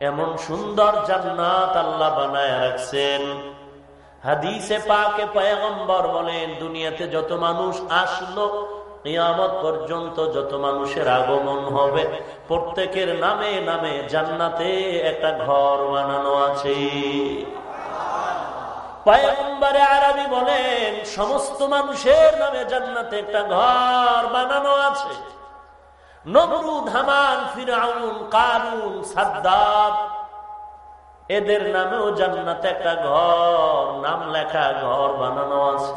এমন সুন্দর জান্নাত আল্লাহ বানায় রাখছেন। হাদিসে পাকে পয়গম্বর বলেন, দুনিয়াতে যত মানুষ আসলো নিয়ামত পর্যন্ত যত মানুষের আগমন হবে, প্রত্যেকের নামে নামে জান্নাতে একটা ঘর বানানো আছে। পায়ম্বারে আরবি বলেন, সমস্ত মানুষের নামে জান্নাতে একটা ঘর বানানো আছে। নমরুদ, হামান, ফিরাউন কারুন সাদ্দাব এদের নামেও জান্নাতে একটা ঘর, নাম লেখা ঘর বানানো আছে।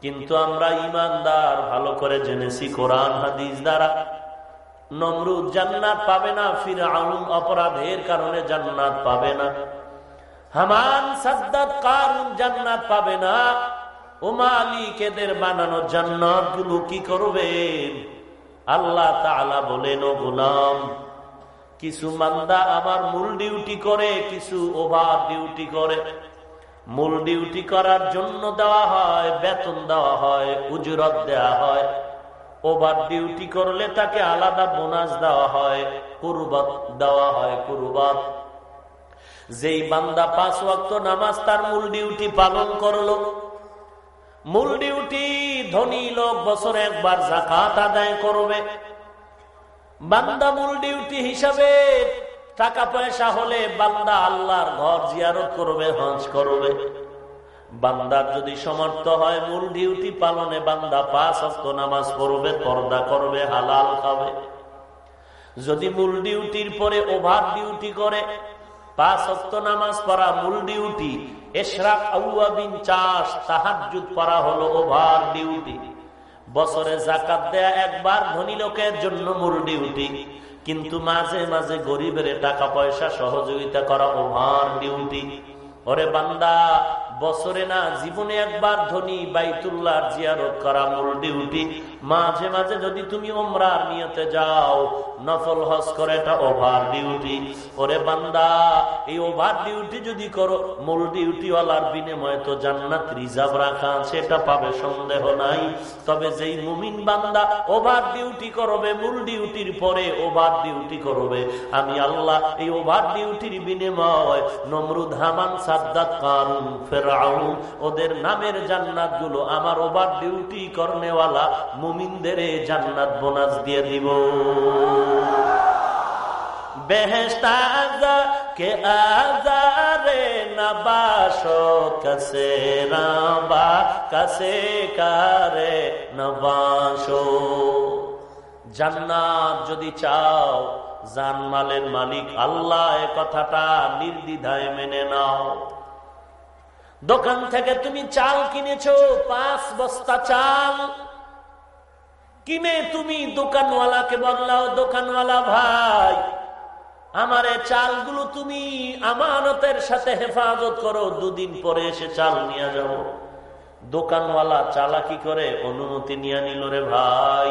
কিন্তু আমরা ইমানদার, ভালো করে জেনেছি কোরআন, হাদিস দ্বারা। নমরুদ জান্নাত পাবে না ফির আউন অপরাধের কারণে জান্নাত পাবে না। হামান, সাদ্দাত, কারুন জান্নাত পাবে না। ও মালিক, এদের বানানো জান্নাতগুলো কি করবেন? আল্লাহ তাআলা বলেন, ও গোলাম কিছু মান্দা আমার মূল ডিউটি করে, কিছু ওভার ডিউটি করে। মূল ডিউটি করার জন্য দেওয়া হয়, বেতন দেওয়া হয়, উজরত দেওয়া হয়। ওভার ডিউটি করলে তাকে আলাদা বোনাস দেওয়া হয়, কুরবাত দেওয়া হয়, কুরবাত। যেই বান্দা পাঁচ ওয়াক্ত নামাজ তার মূল ডিউটি পালন করল। মূল ডিউটি ধনী লোক বছরে একবার জাকাত আদায় করবে। বান্দা মূল ডিউটি হিসাবে টাকা পয়সা হলে বান্দা আল্লাহর ঘর জিয়ারত করবে, হজ করবে। বান্দার যদি সমর্থ হয় মূল ডিউটি পালনে, বান্দা পাঁচ অক্ত নামাজ পড়বে, পর্দা করবে, হালাল খাবে। যদি মূল ডিউটির পরে ওভার ডিউটি করে, পাঁচ অক্ত নামাজ পড়া মূল ডিউটি, এশরাক আউয়াবিন চাষ তাহাজুদ পড়া হলো ওভার ডিউটি। বছরে জাকাত দেয়া একবার ধনী লোকের জন্য মূল ডিউটি কিন্তু মাঝে মাঝে গরিবের টাকা পয়সা সহযোগিতা করা ওভার ডিউটি। ওরে বান্দা, বছরে না, জীবনে একবার ধনী বাইতুল্লাহ জিয়ারত করা মূল ডিউটি মাঝে মাঝে যদি তুমি ওমরার নিয়তে যাও, নফল হজ করে এটা ওভার ডিউটি ওরে বান্দা, এই ওভার ডিউটি যদি করো, মূল ডিউটিওয়ালার বিনিময়ে তো জান্নাত রিজার্ভ রাখা আছে, এটা পাবে সন্দেহ নাই। তবে যেই মুমিন বান্দা ওভার ডিউটি করবে, মূল ডিউটির পরে ওভার ডিউটি করবে। আমি আল্লাহ, এই ওভার ডিউটির বিনিময় নমরুদ, হামান, সাদ্দাত, কারুন, ফেরাউন, ওদের নামের জান্নাতগুলো আমার ওভার ডিউটি করনেওয়ালা মুমিনদের জান্নাত বোনাস দিয়ে দিব। বেহেস্তাজা কে আজারে নবাস কসে রাবা কসে কারে নবাস জান্নাত যদি চাও জানমালের মালিক আল্লাহ কথাটা নির্দিধায় মেনে নাও। দোকান থেকে তুমি চাল কিনেছো, পাঁচ বস্তা চাল কিনে তুমি দোকানওয়ালাকে বললাও দোকানওয়ালা ভাই। আমার চালগুলো তুমি আমানতের সাথে হেফাজত করো, দুদিন পরে এসে চাল নিয়ে যাও। দোকানওয়ালা চালাকি করে অনুমতি নিয়ে নিল রে ভাই।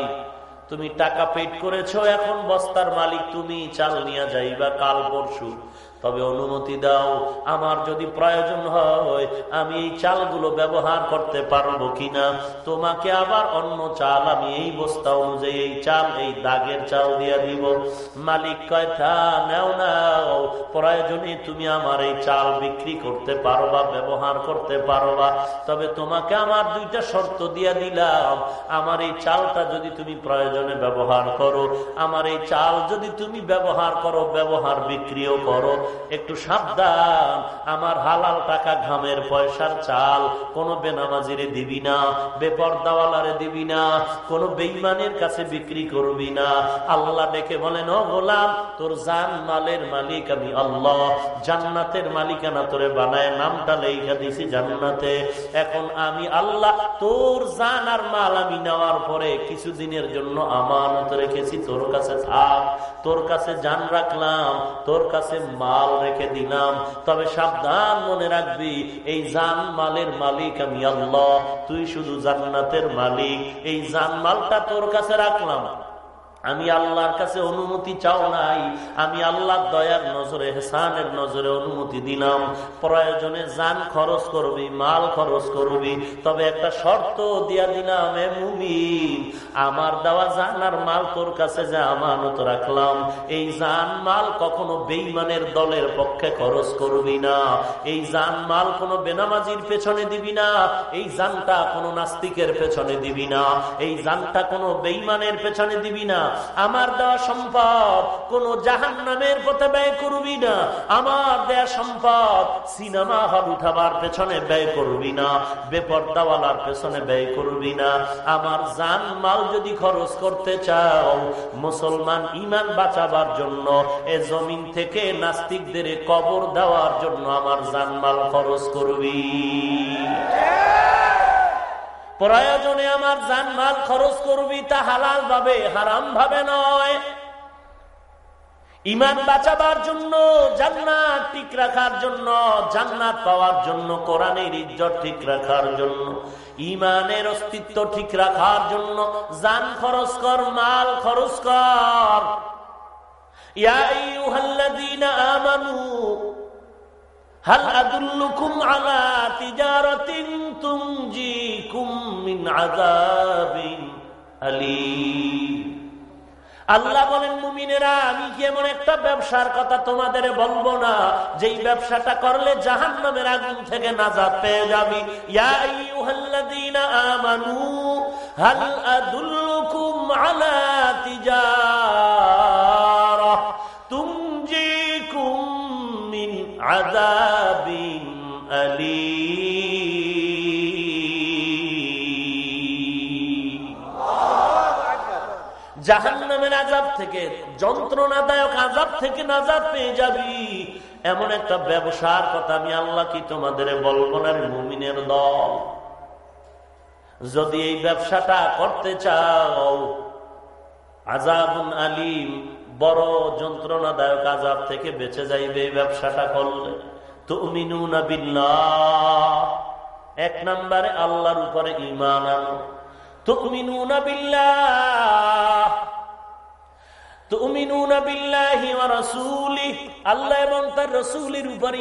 তুমি টাকা পেট করেছ, এখন বস্তার মালিক তুমি, চাল নিয়ে যাইবা কাল পরশু। তবে অনুমতি দাও, আমার যদি প্রয়োজন হয়, আমি এই চালগুলো ব্যবহার করতে পারব কিনা? তোমাকে আবার অন্য চাল, আমি এই বস্তা অনুযায়ী এই চাল, এই দাগের চাল দিয়ে দিব। মালিক কয়টা নেও, নাও, প্রয়োজনে তুমি আমার এই চাল বিক্রি করতে পারবা, ব্যবহার করতে পারবা। তবে তোমাকে আমার দুইটা শর্ত দিয়ে দিলাম। আমার এই চালটা যদি তুমি প্রয়োজনে ব্যবহার করো, আমার এই চাল যদি তুমি ব্যবহার করো, ব্যবহার বিক্রিও করো একটু সাবধান। আমার হালাল টাকা ঘামের পয়সার চাল কোন বেনামাজিরে দিবি না, বেপরদাওয়ালারে দিবি না, কোন বেইমানের কাছে বিক্রি করবি না। আল্লাহ ডেকে বলেন, ও গোলাম, তোর জান মালের মালিক আমি আল্লাহ। জান্নাতের মালিকানা তোরে বানায়, নামটা লেখা দিছি জান্নাতে। এখন আমি আল্লাহ, তোর জান আর মাল আমি নেওয়ার পরে কিছুদিনের জন্য আমানত রেখেছি, তোর কাছে থাক। তোর কাছে জান রাখলাম, তোর কাছে মাল রেখে দিলাম। তবে সাবধান মনে রাখবি, এই জান মালের মালিক আমি আল্লাহ। তুই শুধু জান্নাতের মালিক। এই জান মালটা তোর কাছে রাখলাম। আমি আল্লাহর কাছে অনুমতি চাও নাই। আমি আল্লাহ দয়ার নজরে হেসানের নজরে অনুমতি দিলাম। প্রয়োজনে যান খরচ করবি, মাল খরচ করবি, তবে একটা শর্ত দিয়া দিলাম, এ মুমিন, আমার দেওয়া জান আর মাল তোর কাছে যে আমানত রাখলাম। এই যান মাল কখনো বেইমানের দলের পক্ষে খরচ করবি না। এই যান মাল কোনো বেনামাজির পেছনে দিবি না। এই যানটা কোনো নাস্তিকের পেছনে দিবি না। এই যানটা কোনো বেইমানের পেছনে দিবি না। আমার দেওয়া সম্পদ কোন জাহান নামের পথে ব্যয় করবি না। আমার দেয়া সম্পদ সিনেমা হল উঠাবার পেছনে ব্যয় করবি না। বেপর্দাওয়ালার পেছনে ব্যয় করবি না। আমার জান মাল যদি খরচ করতে চাও, মুসলমান ইমান বাঁচাবার জন্য, এ জমিন থেকে নাস্তিকদের কবর দেওয়ার জন্য আমার জানমাল খরচ করবি। প্রয়োজনে আমার জানমাল খরচ করবি তা হালাল ভাবে হারাম ভাবে নয়। ইমান বাঁচাবার জন্য, জান্নাত ঠিক রাখার জন্য, জান্নাত পাওয়ার জন্য, কোরআনের ইজ্জত ঠিক রাখার জন্য, ইমানের অস্তিত্ব ঠিক রাখার জন্য, জান খরচ কর, মাল খরচ কর। ইয়া আইয়ুহাল্লাযীনা আমানু هل أدلكم على تجارة تنجيكم من عذاب আল্লাহ বলেন মুমিনেরা আমি কি এমন একটা ব্যবসার কথা তোমাদের বলবো না যেই ব্যবসাটা করলে জাহান নামের আগুন থেকে নাজাদ পেয়ে যাবি আমানু হাল আদুল্লুকুম আলা তিজারা মিন আযাবিন আলীম জাহান নামের আজাব থেকে, যন্ত্রণাদায়ক আজাব থেকে নাজাব পেয়ে যাবি। এমন একটা ব্যবসার কথা আমি আল্লাহ কি তোমাদের বলব না মুমিনের দল? যদি এই ব্যবসাটা করতে চাও আজাবুন আলিম বড় যন্ত্রণাদায়ক আজাব থেকে বেঁচে যাইবে, এই ব্যবসাটা করলে। তো মিনুনা বিল্লাহ। এক নম্বরে আল্লাহর উপরে ইমান আনো। তো মিনুনা বিল্লাহ তুমিনুনা আল্লাহ তার উপর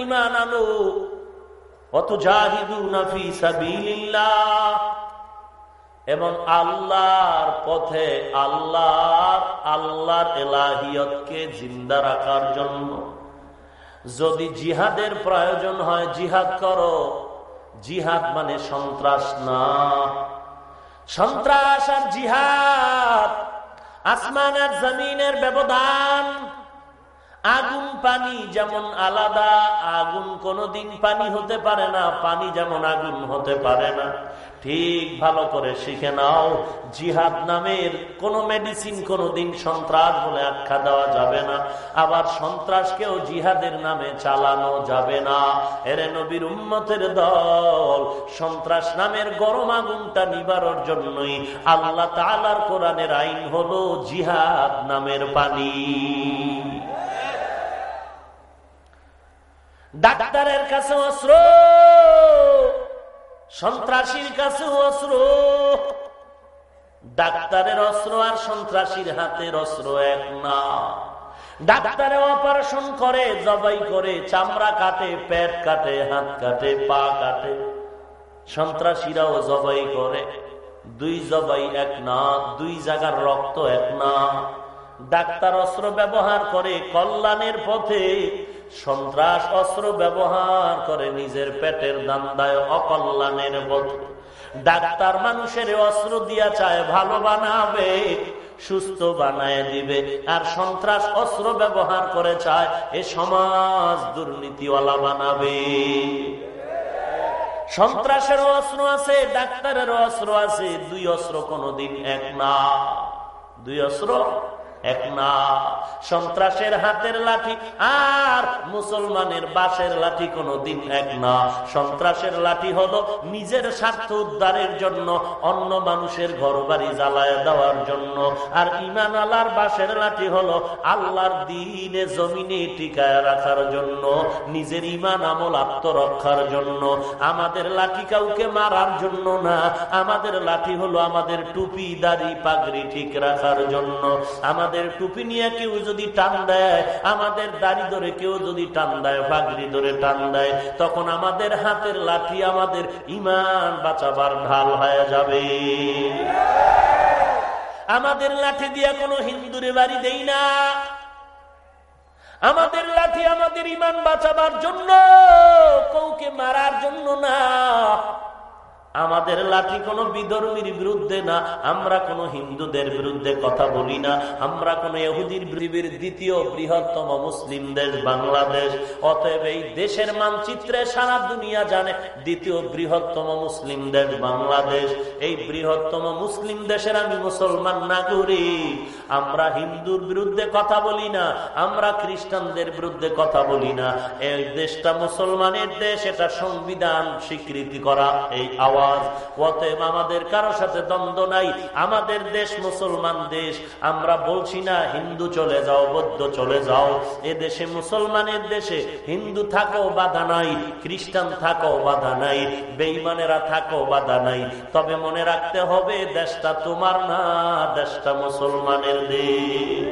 এবং আল্লাহর পথে আল্লাহর আল্লাহর এলাহিয়তকে জিন্দা রাখার জন্য। যদি জিহাদের প্রয়োজন হয়, জিহাদ করো। জিহাদ মানে সন্ত্রাস না। সন্ত্রাস আর জিহাদ, আসমান আর জমিনের ব্যবধান। আগুন পানি যেমন আলাদা, আগুন কোনদিন পানি হতে পারে না, পানি যেমন আগুন হতে পারে না। ঠিক ভালো করে শিখে নাও, জিহাদ নামের কোন মেডিসিন কোনদিন সন্ত্রাস বলে আখ্যা দেওয়া যাবে না। আবার সন্ত্রাসকেও জিহাদের নামে চালানো যাবে না। এরে নবীর উম্মতের দল, সন্ত্রাস নামের গরম আগুনটা নিবারর জন্যই আল্লাহ তালার কোরআনের আইন হলো জিহাদ নামের পানি। ডাক্তারের কাছে অস্ত্র, সন্ত্রাসীর কাছে অস্ত্র। ডাক্তারের অস্ত্র আর সন্ত্রাসীর হাতের অস্ত্র এক না। ডাক্তারে অপারেশন করে, জবাই করে, চামড়া কাটে, পেট কাটে, হাত কাটে, পা কাটে। সন্ত্রাসীরাও জবাই করে। দুই জবাই এক না, দুই জায়গার রক্ত এক না। ডাক্তার অস্ত্র ব্যবহার করে, কল্যাণের পথে সন্ত্রাস অস্ত্র ব্যবহার করে নিজের পেটের দান্দায় অকল্যাণের পথে ডাক্তার মানুষের অস্ত্র দিয়া চায়, ভালো বানাবে, সুস্থ বানায় দিবে। আর সন্ত্রাস অস্ত্র ব্যবহার করে চায়, এ সমাজ দুর্নীতিওয়ালা বানাবে। সন্ত্রাসের অস্ত্র আছে ডাক্তারের অস্ত্র আছে, দুই অস্ত্র কোনদিন এক না। দুই অস্ত্র এক না। সন্ত্রাসের হাতের লাঠি আর মুসলমানের বাসের লাঠি কোনদিন এক না। সন্ত্রাসের লাঠি হলো নিজের স্বার্থ উদ্ধারের জন্য, অন্য মানুষের ঘর বাড়ি জ্বালায় দেওয়ার জন্য। আর ইমান আল্লাহর বাসের লাঠি হলো আল্লাহর দিনে জমিনে টিকায় রাখার জন্য, নিজের ইমান আমল আত্মরক্ষার জন্য। আমাদের লাঠি কাউকে মারার জন্য না, আমাদের লাঠি হলো আমাদের টুপি, দাড়ি, পাগড়ি ঠিক রাখার জন্য। আমাদের আমাদের টুপি নিয়ে কেউ যদি টান দেয়, আমাদের দাড়ি ধরে কেউ যদি টান দেয় বাগড়ি ধরে টান দেয়, তখন আমাদের হাতের লাঠি আমাদের ইমান বাঁচাবার ঢাল হয়ে যাবে। আমাদের লাঠি দিয়া কোনো হিন্দুরে বাড়ি দেই না। আমাদের লাঠি আমাদের ইমান বাঁচাবার জন্য কৌকে মারার জন্য না। আমাদের লাঠি কোন বিধর্মীর বিরুদ্ধে না, আমরা কোন হিন্দুদের বিরুদ্ধে কথা বলি না, আমরা কোন এহুদির পৃথিবীর দ্বিতীয় বৃহত্তম মুসলিম দেশ বাংলাদেশ। অতএব এই দেশের মানচিত্রে সারা দুনিয়া জানে, দ্বিতীয় বৃহত্তম মুসলিম দেশ বাংলাদেশ। এই বৃহত্তম মুসলিম দেশের আমি মুসলমান নাগরিক আমরা হিন্দুর বিরুদ্ধে কথা বলি না, আমরা খ্রিস্টানদের বিরুদ্ধে কথা বলি না। এই দেশটা মুসলমানের দেশ, এটা সংবিধান স্বীকৃতি করা, এই আওয়াজ আওয়াজ, অতএব আমাদের কারও সাথে দ্বন্দ্ব নাই, আমাদের দেশ মুসলমান দেশ, আমরা বলছি না, হিন্দু চলে যাও, বৌদ্ধ চলে যাও, এ দেশে মুসলমানের দেশে হিন্দু থাকো বাধা নাই, খ্রিস্টান থাকো বাধা নাই বেইমানেরা থাকো বাধা নাই, তবে মনে রাখতে হবে, দেশটা তোমার না, দেশটা মুসলমানের দেশ।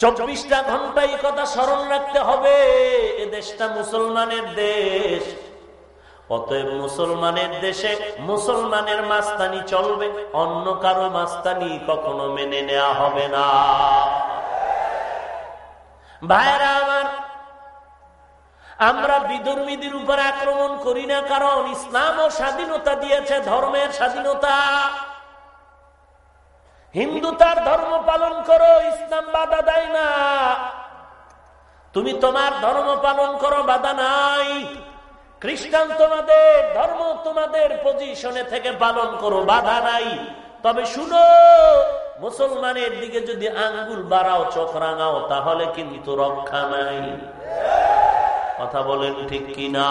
চব্বিশটা ঘন্টাই কথা স্মরণ রাখতে হবে, এ দেশটা মুসলমানের দেশ। অতএব মুসলমানের দেশে মুসলমানের মাস্তানি চলবে, অন্য কারও মাস্তানি কখনো মেনে নেওয়া হবে না। ভাইরা আমার, আমরা বিধর্মীদের উপর আক্রমণ করি না, কারণ ইসলাম ও স্বাধীনতা দিয়েছে ধর্মের স্বাধীনতা। হিন্দু তার ধর্ম পালন করো, ইসলাম বাধা দেয় না। তুমি তোমার ধর্ম পালন করো, বাধা নাই। খ্রিস্টান তোমাদের, ধর্ম তোমাদের পজিশনে থেকে পালন করো, বাধা নাই। তবে শুনো, মুসলমানের দিকে যদি আঙ্গুল বাড়াও, চোখ রাঙাও, তাহলে কিন্তু রক্ষা নাই। কথা বলেন ঠিক কিনা?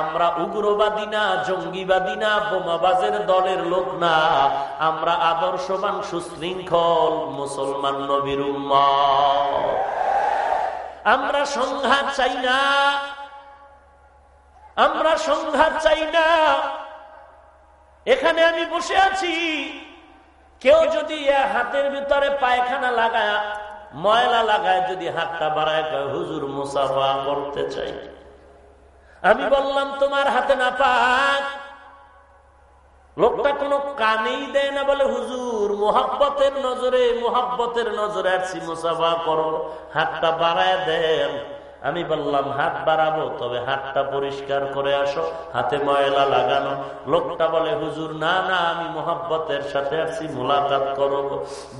আমরা উগ্রবাদী না, জঙ্গিবাদী না, বোমাবাজের দলের লোক না। আমরা আদর্শবান, সুশৃঙ্খল, মুসলমান নবীর আমরা সংঘাত চাই না। আমরা সংঘাত চাই না। এখানে আমি বসে আছি। কেউ যদি হাতের ভিতরে পায়খানা লাগায়, ময়লা লাগায়, যদি হাতটা বাড়ায় হুজুর, মুসাফা করতে চাই। আমি বললাম, তোমার হাতে না পাক লোকটা কোনো কানেই দেয় না, বলে, হুজুর, মোহাব্বতের নজরে মোহাব্বতের নজরে আসছি, মুসাফা করো, হাতটা বাড়ায় দেন। আমি বললাম, হাত বাড়াবো, তবে হাতটা পরিষ্কার করে আসো, হাতে ময়লা লাগানো। লোকটা বলে, হুজুর, না না, আমি মোহাব্বতের সাথে আসছি মোলাকাত করো।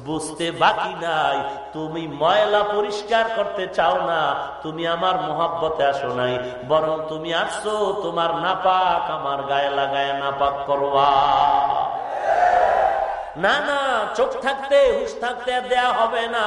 বুঝতে বাকি নাই, তুমি ময়লা পরিষ্কার করতে চাও না, তুমি আমার মোহাব্বতে আসো নাই, বরং তুমি আসছো, তোমার নাপাক আমার গায়ে লাগায় নাপাক করবা। না না, চোখ থাকতে, হুশ থাকতে দেয়া হবে না।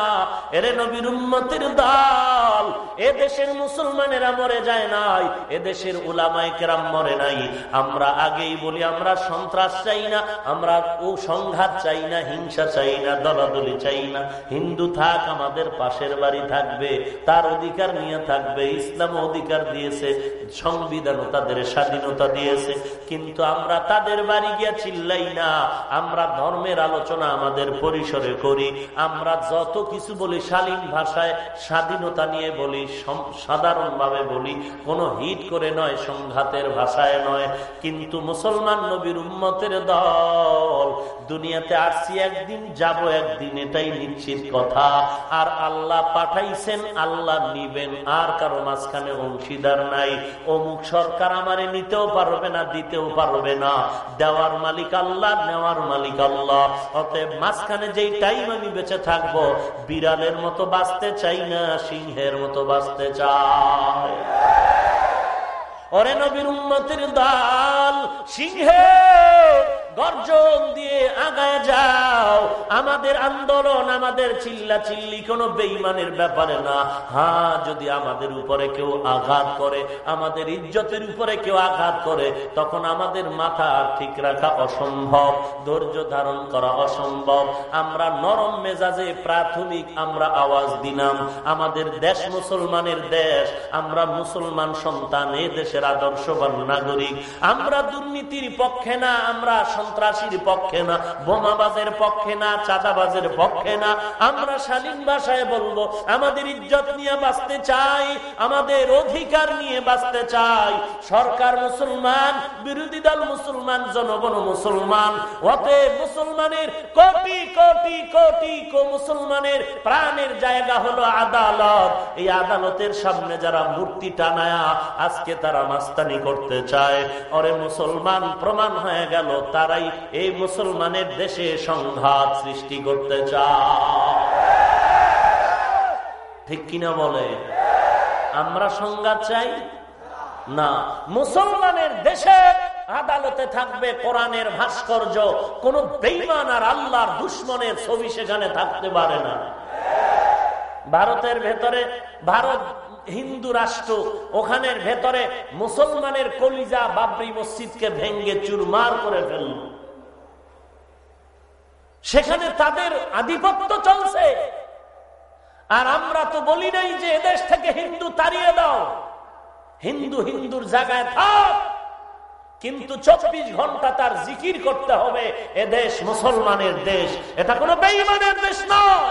এরে নবীর উন্মতির দল। এ দেশের মুসলমানেরা মরে যায় নাই, এ দেশের উলামাই কেরাম মরে নাই। আমরা আগেই বলি, আমরা সন্ত্রাস চাই না, আমরা ও সংঘাত চাই না, হিংসা চাই না, দলাদলি চাই না। হিন্দু থাক, আমাদের পাশের বাড়ি থাকবে, তার অধিকার নিয়ে থাকবে, ইসলাম অধিকার দিয়েছে, সংবিধানও তাদের স্বাধীনতা দিয়েছে। কিন্তু আমরা তাদের বাড়ি গিয়া চিল্লাই না, আমরা ধর্মের ধর্মের আলোচনা আমাদের পরিসরে করি। আমরা যত কিছু বলি শালীন ভাষায়, স্বাধীনতা নিয়ে বলি সাধারণভাবে বলি, কোনো হিট করে নয়, সংঘাতের ভাষায় নয়। কিন্তু মুসলমান নবীর উম্মতের দল, দুনিয়াতে আসছি একদিন, যাব একদিন, এটাই নিশ্চিত কথা। আর আল্লাহ পাঠাইছেন, আল্লাহ নিবেন, আর কারও মাঝখানে অংশীদার নাই। অমুক সরকার আমারে নিতেও পারবে না, দিতেও পারবে না। দেওয়ার মালিক আল্লাহ, নেওয়ার মালিক আল্লাহ। অতএব মাঝখানে যেই টাইম আমি বেঁচে থাকব, বিড়ালের মতো বাঁচতে চাই না, সিংহের মতো বাঁচতে চাই। অরে নবীর উন্নতির দাল, সিংহের গর্জন দিয়ে আগায় যাও। আমাদের আন্দোলন, আমাদের চিল্লা চিল্লি কোন বেইমানের ব্যাপারে না। হ্যাঁ যদি আমাদের উপরে কেউ আঘাত করে, আমাদের ইজ্জতের উপরে কেউ আঘাত করে, তখন আমাদের মাথা ঠিক রাখা অসম্ভব, ধৈর্য ধারণ করা অসম্ভব। আমরা নরম মেজাজে প্রাথমিক আমরা আওয়াজ দিলাম। আমাদের দেশ মুসলমানের দেশ, আমরা মুসলমান সন্তান, এ দেশের আদর্শবান নাগরিক। আমরা দুর্নীতির পক্ষে না, আমরা সন্ত্রাসীর পক্ষে না, বোমাবাজের পক্ষে না, চাঁদাবাজের পক্ষে না। আমরা শালীন ভাষায় বলব, আমাদের ইজ্জত নিয়ে বাঁচতে চাই, আমাদের অধিকার নিয়ে বাঁচতে চাই। সরকার মুসলমান, বিরোধী দল মুসলমান, জনগণ মুসলমান। অতে মুসলমানের কোটি কোটি কোটি মুসলমানের প্রাণের জায়গা হলো আদালত। এই আদালতের সামনে যারা মূর্তি টানায়া আজকে তারা মাস্তানি করতে চায় অরে মুসলমান, প্রমাণ হয়ে গেল, তারা তারাই এই মুসলমানের দেশে সংঘাত সৃষ্টি করতে চায়। ঠিক কিনা বলে? আমরা সংঘাত চাই? না। মুসলমানের দেশে আদালতে থাকবে কোরআনের ভাস্কর্য। কোন বেইমান আর আল্লাহর দুশ্মনের ছবি সেখানে থাকতে পারে না। ভারতের ভেতরে ভারত হিন্দু রাষ্ট্র, ওখানের ভেতরে মুসলমানের কলিজা বাবরি মসজিদকে ভেঙ্গে চুরমার করে ফেলল। সেখানে তাদের আধিপত্য চলছে। আর আমরা তো বলি নাই যে এদেশ থেকে হিন্দু তাড়িয়ে দাও। হিন্দু হিন্দুর জায়গায় থাক। কিন্তু চব্বিশ ঘণ্টা তার জিকির করতে হবে এদেশ মুসলমানের দেশ। এটা কোনো বেইমানের দেশ নয়।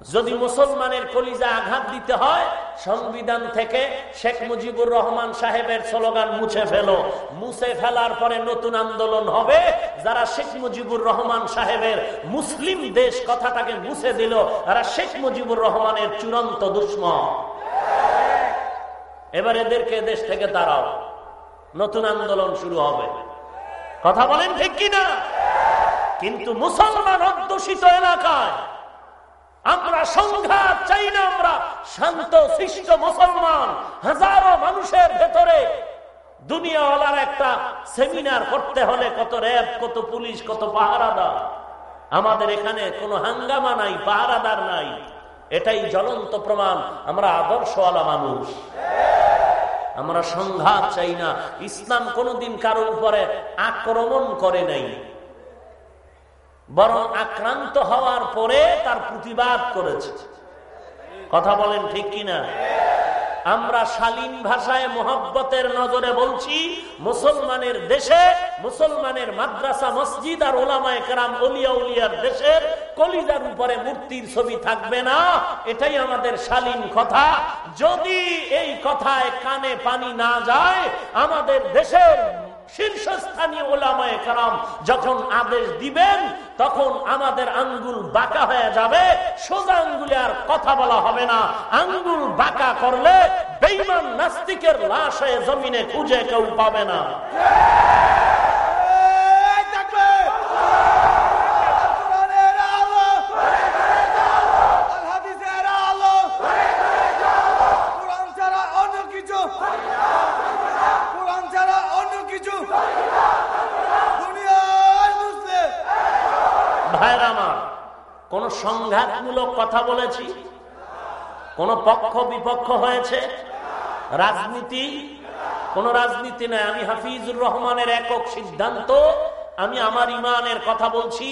যদি মুসলমানের কলিজা আঘাত দিতে হয়, সংবিধান থেকে শেখ মুজিবুর রহমান সাহেবের স্লোগান মুছে ফেলো। মুছে ফেলার পরে নতুন আন্দোলন হবে। যারা শেখ মুজিবুর রহমান সাহেবের মুসলিম দেশ কথাটাকে মুছে দিল, তারা শেখ মুজিবুর রহমানের চূড়ান্ত দুশ্মন। এবার এদেরকে দেশ থেকে দাঁড়াও নতুন আন্দোলন শুরু হবে। কথা বলেন ঠিক কিনা? কিন্তু মুসলমান অধ্যুষিত এলাকায় আমরা সংঘাত চাই না আমরা। শান্ত, সৃষ্ট মুসলমান হাজারো মানুষের ভেতরে দুনিয়াওয়ালার একটা সেমিনার করতে হলে কত র্যাব, কত পুলিশ, কত পাহারাদার। আমাদের এখানে কোনো হাঙ্গামা নাই, পাহারাদার নাই। এটাই জ্বলন্ত প্রমাণ। আমরা আদর্শওয়ালা মানুষ। আমরা সংঘাত চাই না। ইসলাম কোনোদিন কারোর উপরে আক্রমণ করে নাই। বরং আক্রান্ত হওয়ার পরে তার প্রতিবাদ করেছে। কথা বলেন ঠিক কিনা? আমরা শালীন ভাষায় মোহব্বতের নজরে বলছি, মুসলমানের দেশে, মুসলমানের মাদ্রাসা, মসজিদ আর ওলামায় কেরাম, অলিয়া উলিয়ার দেশের কলিজার উপরে মূর্তির ছবি থাকবে না। এটাই আমাদের শালীন কথা। যদি এই কথায় কানে পানি না যায়, আমাদের দেশের শীর্ষস্থানীয় ওলামায় কারাম যখন আদেশ দিবেন, তখন আমাদের আঙ্গুল বাঁকা হয়ে যাবে, সোজা আঙ্গুলে আর কথা বলা হবে না। আঙ্গুল বাঁকা করলে বেইমান নাস্তিকের লাশ জমিনে খুঁজে কেউ পাবে না। সংঘাতমূলক কথা বলেছি। কোন পক্ষ বিপক্ষ হয়েছে? রাজনীতি? কোন রাজনীতি নয়। আমি হাফিজুর রহমানের একক সিদ্ধান্ত আমি আমার ইমানের কথা বলছি,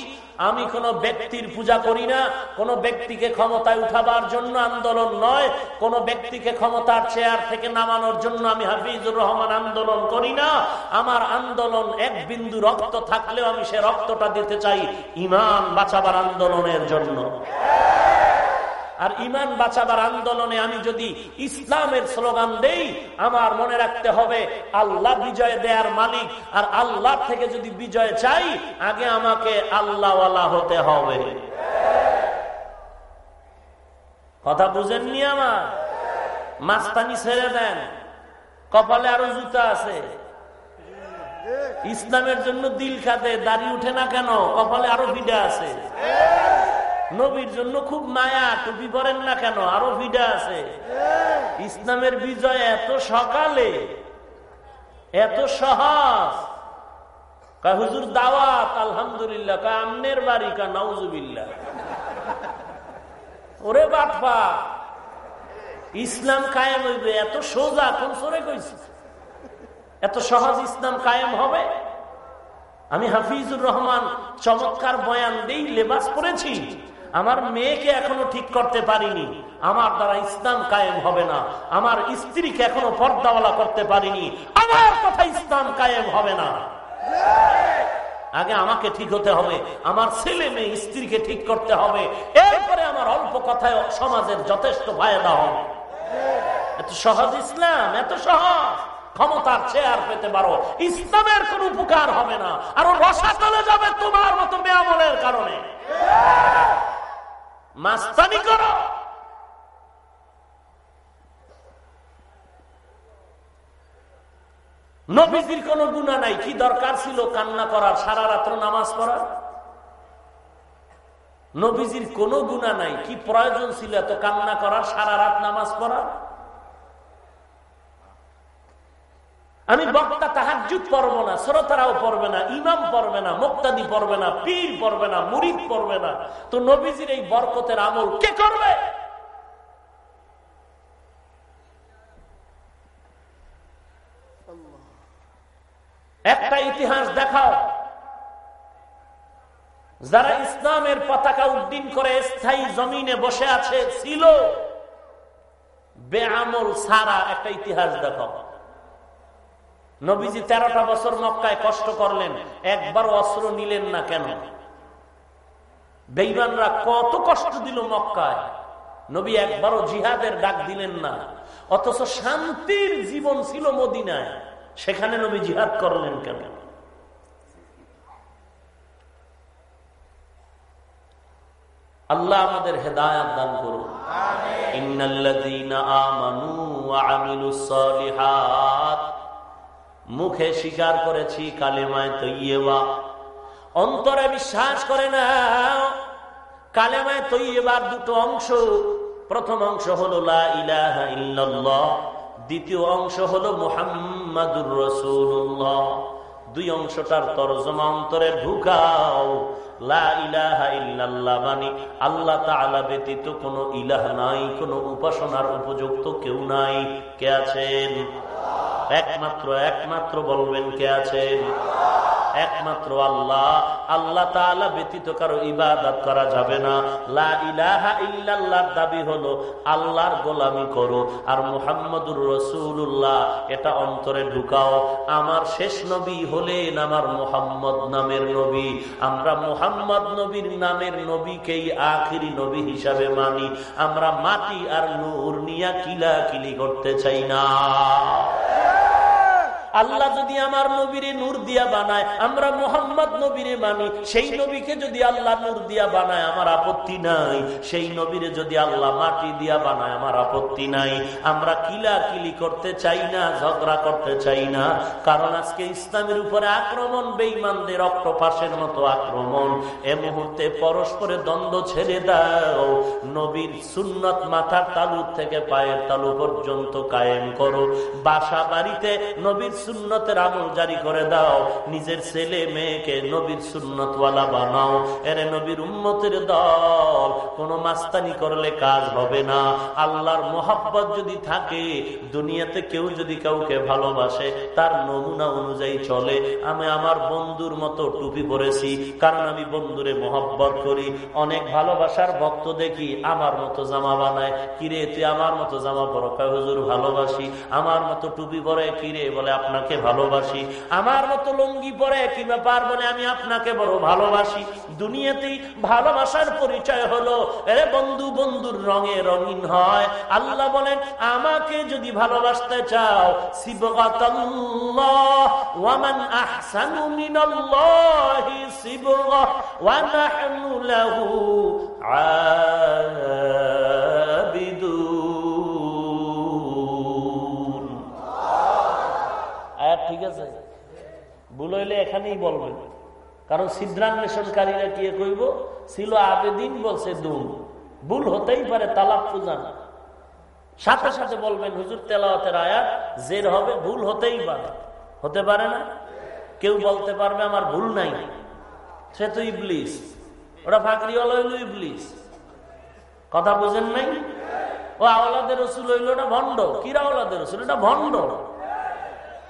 আমি কোনো ব্যক্তির পূজা করি না, কোনো ব্যক্তিকে ক্ষমতায় উঠাবার জন্য আন্দোলন নয়, কোনো ব্যক্তিকে ক্ষমতার চেয়ার থেকে নামানোর জন্য আমি হাফিজুর রহমান আন্দোলন করি না, আমার আন্দোলন এক বিন্দু রক্ত থাকলেও আমি সে রক্তটা দিতে চাই ইমান বাঁচাবার আন্দোলনের জন্য। আর ইমান বাঁচাবার আন্দোলনে আমি যদি ইসলামের স্লোগান দেই, আমার মনে রাখতে হবে, আল্লাহ বিজয় দেয়ার মালিক, আর আল্লাহ থেকে যদি বিজয় চাই, আগে আমাকে আল্লাহওয়ালা হতে হবে। কথা বুঝেননি আমার? মাস্তানি ছেড়ে দেন। কপালে আরও জুতা আছে। ইসলামের জন্য দিল খাতে, দাড়ি উঠে না কেন? কপালে আরও ভিডা আছে। নবীর জন্য খুব মায়া টুপি পরেন না কেন? আরও ভিডা আছে। ইসলামের বিজয় এত সকালে এত সহজ। হুজুর দাওয়াত আলহামদুলিল্লাহ। কা আমনের বাড়ি কা নাউজুবিল্লাহ। ওরে বাটপা ইসলাম কায়েম হইবে এত সোজা কোন সরে কইছে? এত সহজ ইসলাম কায়েম হবে? আমি হাফিজুর রহমান চমৎকার বয়ান দেই লেবাস করেছি আমার মেয়েকে এখনও ঠিক করতে পারিনি। আমার দ্বারা ইসলাম কায়েম হবে না। আমার স্ত্রীকে এখনও পর্দাওয়ালা করতে পারিনি। আমার কথা ইসলাম কায়েম হবে না। আগে আমাকে ঠিক হতে হবে। আমার ছেলে মেয়ে স্ত্রীকে ঠিক করতে হবে। এরপরে আমার অল্প কথায় সমাজের যথেষ্ট ফায়দা হবে। এত সহজ ইসলাম, এত সহজ। ক্ষমতার চেয়ার পেতে পারো। ইসলামের কোন উপকার হবে না। আরও রসা চলে যাবে তোমার মতো মেয়ামলের কারণে। মাস্তানি করো। নবীজির কোন গুণা নাই, কি দরকার ছিল কান্না করার, সারা রাত্র নামাজ পড়ার? নবীজির কোন গুণা নাই, কি প্রয়োজন ছিল এত কান্না করার, সারা রাত নামাজ পড়ার? আমি বক্তা তাহাজুদ পড়ব না, শ্রোতারাও পড়বে না, ইমাম পড়বে না, মুক্তাদি পড়বে না, পীর পড়বে না, মুরিদ পড়বে না। তো নবীজির এই বরকতের আমল কে করবে? একটা ইতিহাস দেখাও। যারা ইসলামের পতাকা উদ্দিন করে স্থায়ী জমিনে বসে আছে, ছিল। বেআমল সারা একটা ইতিহাস দেখাও। নবীজি তেরোটা বছর মক্কায় কষ্ট করলেন একবার অস্ত্র নিলেন না কেন? বেইমানরা কত কষ্ট দিল মক্কায়। নবী একবারও জিহাদের ডাক দিলেন না। অথচ শান্তির জীবন ছিল মদিনায় সেখানে নবী জিহাদ করলেন কেন? আল্লাহ আমাদের হেদায়াত দান করুন। মুখে স্বীকার করেছি কালেমায় তৈবা অন্তরে বিশ্বাস করে না কালেমায় তৈবার দুটো অংশ। প্রথম অংশ হলো দ্বিতীয় অংশ হলো মুহাম্মাদুর রসুল্লাহ দুই অংশটার তরজমা অন্তরে ঢুকাও। মানে আল্লাহ তাআলা ব্যতীত কোনো ইলাহ নাই, কোনো উপাসনার উপযুক্ত কেউ নাই। কে আছেন? একমাত্র একমাত্র বলবেন কে আছেন? একমাত্র আল্লাহ। আল্লাহ তালা ব্যতীত কারও ইবাদত করা যাবে না। লা ইলাহা ইল্লাল্লাহর দাবি হলো, আল্লাহর গোলামি করো। আর মুহাম্মদুর রসুল্লাহ এটা অন্তরে ঢুকাও। আমার শেষ নবী হলেন আমার মোহাম্মদ নামের নবী। আমরা মোহাম্মদ নবীর নামের নবীকেই আখিরি নবী হিসাবে মানি। আমরা মাটি আর নূর নিয়া কিলা কিলি করতে চাই না। আল্লাহ যদি আমার নবীরে নূর দিয়া বানায়, আমরা মোহাম্মদ নবীরে মানি, সেই নবীকে যদি আল্লাহ নূর দিয়া বানায়, আমার আপত্তি নাই। সেই নবীরে যদি আল্লাহ মাটি দিয়া বানায়, আমার আপত্তি নাই। আমরা কিলা কিলি করতে চাই না, ঝগড়া করতে চাই না। কারণ আজকে ইসলামের উপরে আক্রমণ বেইমানদের অক্টোপাসের মতো আক্রমণ। এ মুহূর্তে পরস্পরে দ্বন্দ্ব ছেড়ে দাও। নবীর সুন্নত মাথার তালু থেকে পায়ের তালু পর্যন্ত কায়েম করো। বাসা বাড়িতে নবীর সুন্নতের আমল জারি করে দাও। নিজের ছেলে মেয়েকে নবীর সুন্নতওয়ালা বানাও। এর নবীর উন্মতের দল, কোন মাস্তানি করলে কাজ হবে না। আল্লাহর মোহাব্বত যদি থাকে, দুনিয়াতে কেউ যদি কাউকে ভালোবাসে, তার নমুনা অনুযায়ী চলে। আমি আমার বন্ধুর মতো টুপি পরেছি, কারণ আমি বন্ধুরে মোহাব্বত করি। অনেক ভালোবাসার ভক্ত দেখি, আমার মতো জামা বানায়। কিরে, তুই আমার মতো জামা পরো? হুজুর, ভালোবাসি। আমার মতো টুপি পরে, কিরে? বলে, আপনার আপনাকে ভালোবাসি। আমার মতো লঙ্গি পরে কি ব্যাপার বলে আমি আপনাকে বড় ভালোবাসি? দুনিয়াতেই ভালোবাসার পরিচয় হলো, এরে বন্ধু বন্ধুর রঙে রঙিন হয়। আল্লাহ বলেন, আমাকে যদি ভালোবাসতে চাও ওয়ামান আহসানু ভুল হইলে এখানেই বলবেন কারণ সিদ্ধান্বেষণকারীরা কি কইব? ছিল আবেদিন বলছে দুন ভুল হতেই পারে তালাপ পূজা সাথে সাথে বলবেন, হুজুর, তেলাওয়াতের আয়াত জের হবে, ভুল হতেই পারে। হতে পারে না? কেউ বলতে পারবে, আমার ভুল নাই। সে তো ইবলিস। ওটা ফাঁকরিওয়ালা হইল ইবলিস। কথা বুঝেন নাই? ও আওলাদের রসুল হইল, ওটা ভণ্ড। কিরা আওলাদের রসুল? এটা ভণ্ড।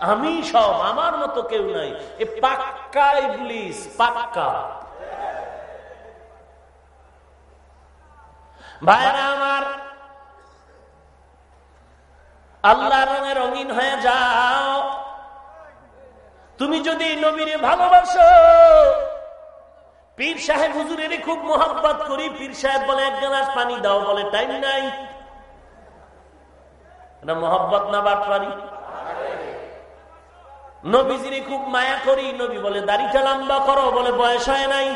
আমি সব, আমার মতো কেউ নাই। এ পাক্কা ইবলিস, পাক্কা। ভাইরা আমার আল্লাহ রঙে রঙিন হয়ে যাও। তুমি যদি নবীরে ভালোবাসো, পীর সাহেব হুজুরের খুব মোহাম্মত করি। পীর সাহেব বলে, এক গ্লাস পানি দাও। বলে, টাইম নাই। মোহাম্মত না বাট পারি নবীজিরে খুব মায়া করি, নবী বলে, দাড়িটা লম্বা করো, বলে, বয়স হয় নাই।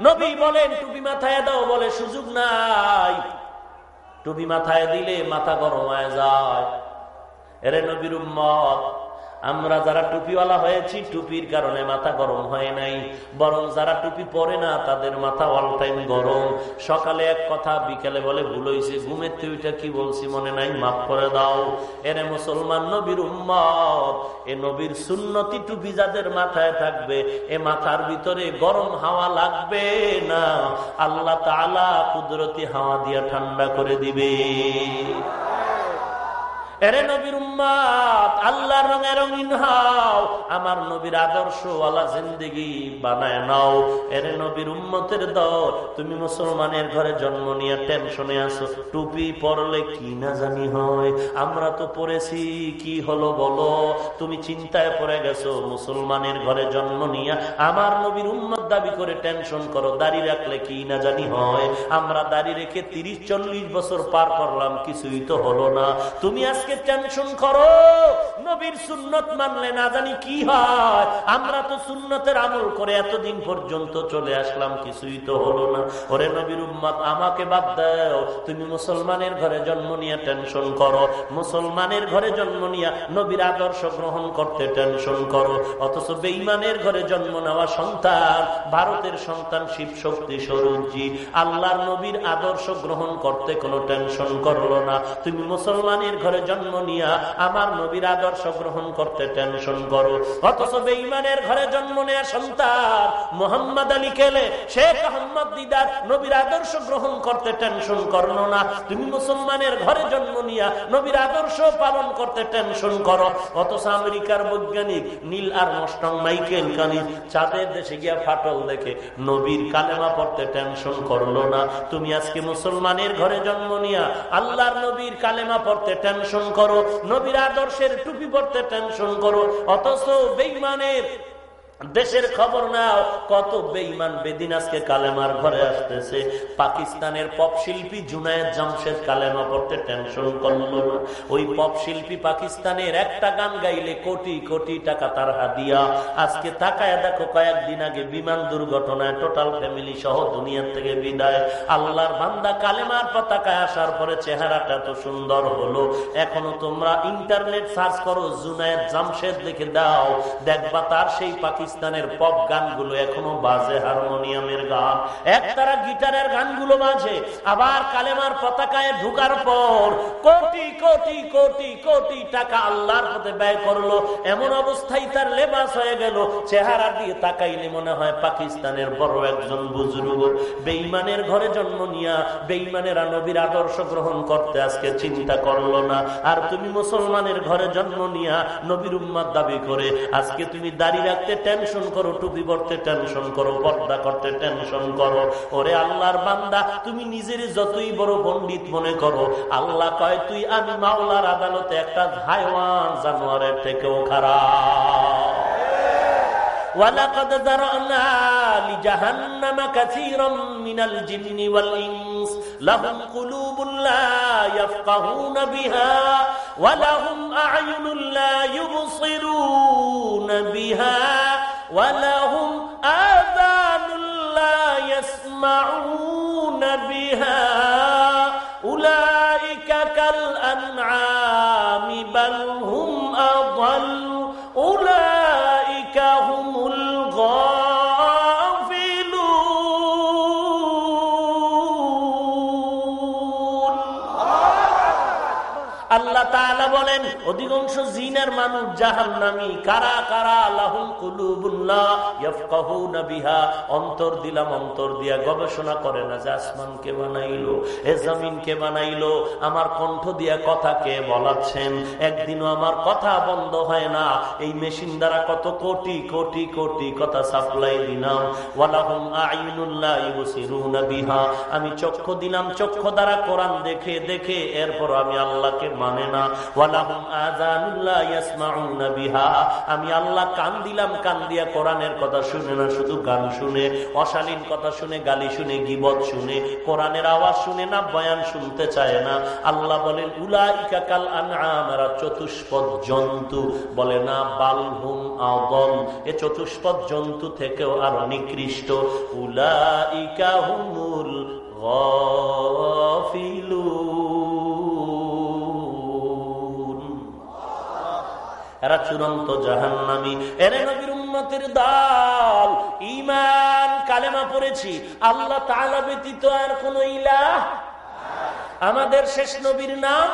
নবী বলেন, টুপি মাথায় দাও, বলে, সুযোগ নাই। টুপি মাথায় দিলে মাথা গরম হয়ে যায়। এরে নবীর উম্মত আমরা যারা টুপিওয়ালা হয়েছি, টুপির কারণে মাথা গরম হয় নাই। বরং যারা টুপি পরে না, তাদের মাথা অল টাইম গরম। সকালে এক কথা, বিকেলে বলে, ভুল হয়েছে ঘুমের তুইটা কি বলছি, মনে নাই, মাফ করে দাও। এরে মুসলমান নবীর উম্মত, এ নবীর সুন্নতি টুপি যাদের মাথায় থাকবে, এ মাথার ভিতরে গরম হাওয়া লাগবে না। আল্লাহ তালা কুদরতি হাওয়া দিয়া ঠান্ডা করে দিবে। এরে নবীর উম্মাদ, আল্লাহর রঙে রঙিন হাও, আমার নবীর আদর্শওয়ালা জিন্দিগি বানায় নাও। এর নবীর উম্মতের দল, তুমি মুসলমানের ঘরে জন্ম নিয়ে টেনশনে আসো টুপি পরলে কি না জানি হয়, আমরা তো পড়েছি, কি হলো বলো? তুমি চিন্তায় পড়ে গেছো, মুসলমানের ঘরে জন্ম নিয়ে আমার নবীর উম্মত দাবি করে টেনশন করো, দাড়ি রাখলে কি না জানি হয়। আমরা দাড়ি রেখে তিরিশ, চল্লিশ বছর পার করলাম, কিছুই তো হলো না। তুমি আজকে টেনশন করো। নবীর সুন্নত মানলে না জানি কি হয়। আমরা তো সুন্নতের আমল করে এতদিন পর্যন্ত চলে আসলাম, কিছুই তো হলো না। ওরে নবীর উম্মত, আমাকে বাদ তুমি মুসলমানের ঘরে জন্ম নিয়ে টেনশন করো। মুসলমানের ঘরে জন্ম নিয়ে নবীর আদর্শ গ্রহণ করতে টেনশন করো। অথচ বেইমানের ঘরে জন্ম নেওয়া সন্তান, ভারতের সন্তান শিব শক্তি স্বরূপজি। আল্লাহর নবীর আদর্শ গ্রহণ করতে কোনো টেনশন করল না। তুমি মুসলমানের ঘরে জন্ম নিয়া আমার নবীর আদর্শ গ্রহণ করতে টেনশন করো। অথচ ঘরে জন্ম নেয়া সন্তান মোহাম্মদ আলী শেখ আহম্মদ দিদার নবীর আদর্শ গ্রহণ করতে টেনশন না। তুমি মুসলমানের ঘরে জন্ম নিয়া নবীর আদর্শ পালন করতে টেনশন করো। অথচ আমেরিকার বৈজ্ঞানিক নীল আর মস্টং মাইকেল কানি চাঁদের দেশে গিয়া ফাটল দেখে নবীর কালেমা পড়তে টেনশন করল না। তুমি আজকে মুসলমানের ঘরে জন্ম নিয়া আল্লাহর নবীর কালেমা পড়তে টেনশন করো নবীর আদর্শের টুপি পড়তে টেনশন করো অথচ বেইমানের দেশের খবর নাও, কত বেইমান বেদিন আজকে কালেমার ঘরে আসতেছে। পাকিস্তানের পপ শিল্পী জুনায়দ জামশেদ কালেমা পড়তে টেনশন করল না। ওই পপ শিল্পী পাকিস্তানের একটা গান গাইলে কোটি কোটি টাকা তার হাদিয়া। আজকে তাকায় দেখো, কয়েকদিন আগে বিমান দুর্ঘটনায় টোটাল ফ্যামিলি সহ দুনিয়ার থেকে বিদায়। আল্লাহর বান্দা কালেমার পতাকায় আসার পরে চেহারাটা তো সুন্দর হলো। এখনও তোমরা ইন্টারনেট সার্চ করো, জুনায়দ জামশেদ লিখে দাও। দেখবা তার সেই পাকিস্তান পাকিস্তানের পপ গানগুলো এখনও বাজে হারমোনিয়ামের গান। এক তারা গিটারের গানগুলো বাজে। আবার কালেমার পতাকায় ঢুকার পর কোটি কোটি কোটি কোটি টাকা আল্লাহর পথে ব্যয় করল। এমন অবস্থায় তার লেবাস হয়ে গেল। চেহারা দিয়ে তাকাইলে মনে হয় পাকিস্তানের বড় একজন বুজুর্গ। বেইমানের ঘরে জন্ম নিয়া বেইমানেরা নবীর আদর্শ গ্রহণ করতে আজকে চিন্তা করল না। আর তুমি মুসলমানের ঘরে জন্ম নিয়া নবীর উম্মাদ দাবি করে, আজকে তুমি দাঁড়িয়ে রাখতে টেন টেনশন করো টুপি পড়তে টেনশন করো পর্দা করতে টেনশন করো ওরে আল্লাহর বান্দা তুমি নিজের যতই বড় পণ্ডিত মনে করো আল্লাহ কয় তুই আমি মাওলার আদালতে একটা হাইওয়ান জানোয়ারের থেকেও খারাপ ولقد ذرأنا لجهنم كثيرا من الجن والإنس لهم قلوب لا يفقهون بها ولهم أعين لا يبصرون بها ولهم آذان لا يسمعون بها. أولئك كالأنعام بل هم أضل. বলেন, অধিকাংশ জিনের মানুষ জাহান্নামী। কারা কারা? লাহুম কুলুবুল্লাহ বিহা। অন্তর দিলাম, অন্তর দিয়া গবেষণা করে না যে আসমান কে বানাইলো, এ জমিন কে বানাইলো, আমার কণ্ঠ দিয়া কথা কে বলাচ্ছেন? একদিনও আমার কথা বন্ধ হয় না। এই মেশিন দ্বারা কত কোটি কোটি কোটি কথা সাপ্লাই দিলাম। ওয়ালাহুম আইনুল্লাহ বিহা। আমি চক্ষু দিলাম, চক্ষু দ্বারা কোরআন দেখে দেখে এরপর আমি আল্লাহকে মানে না। বিহা আমি আল্লাহ কান দিলাম, কান দিয়া কোরআনের কথা শুনে না, শুধু গান শুনে, অশালীন কথা শুনে, গালি শুনে, গিবত শুনে, কোরআনের আওয়াজ শুনে না, বয়ান শুনতে চায় না। আল্লাহ বলেন, উলাইকা কাল চতুষ্পদ জন্তু। বলে, না বালহুম আদল। এ চতুষ্পদ জন্তু থেকেও আরও নিকৃষ্ট। উলাইকা হুমুল গাফিলুন। এরা চূড়ান্ত জাহান্নামি। এরে নবীর উন্নতির দল ইমান কালেমা পড়েছি। আল্লাহ তালা ব্যতীত আর কোন ইলা আমাদের শেষ নবীর নাম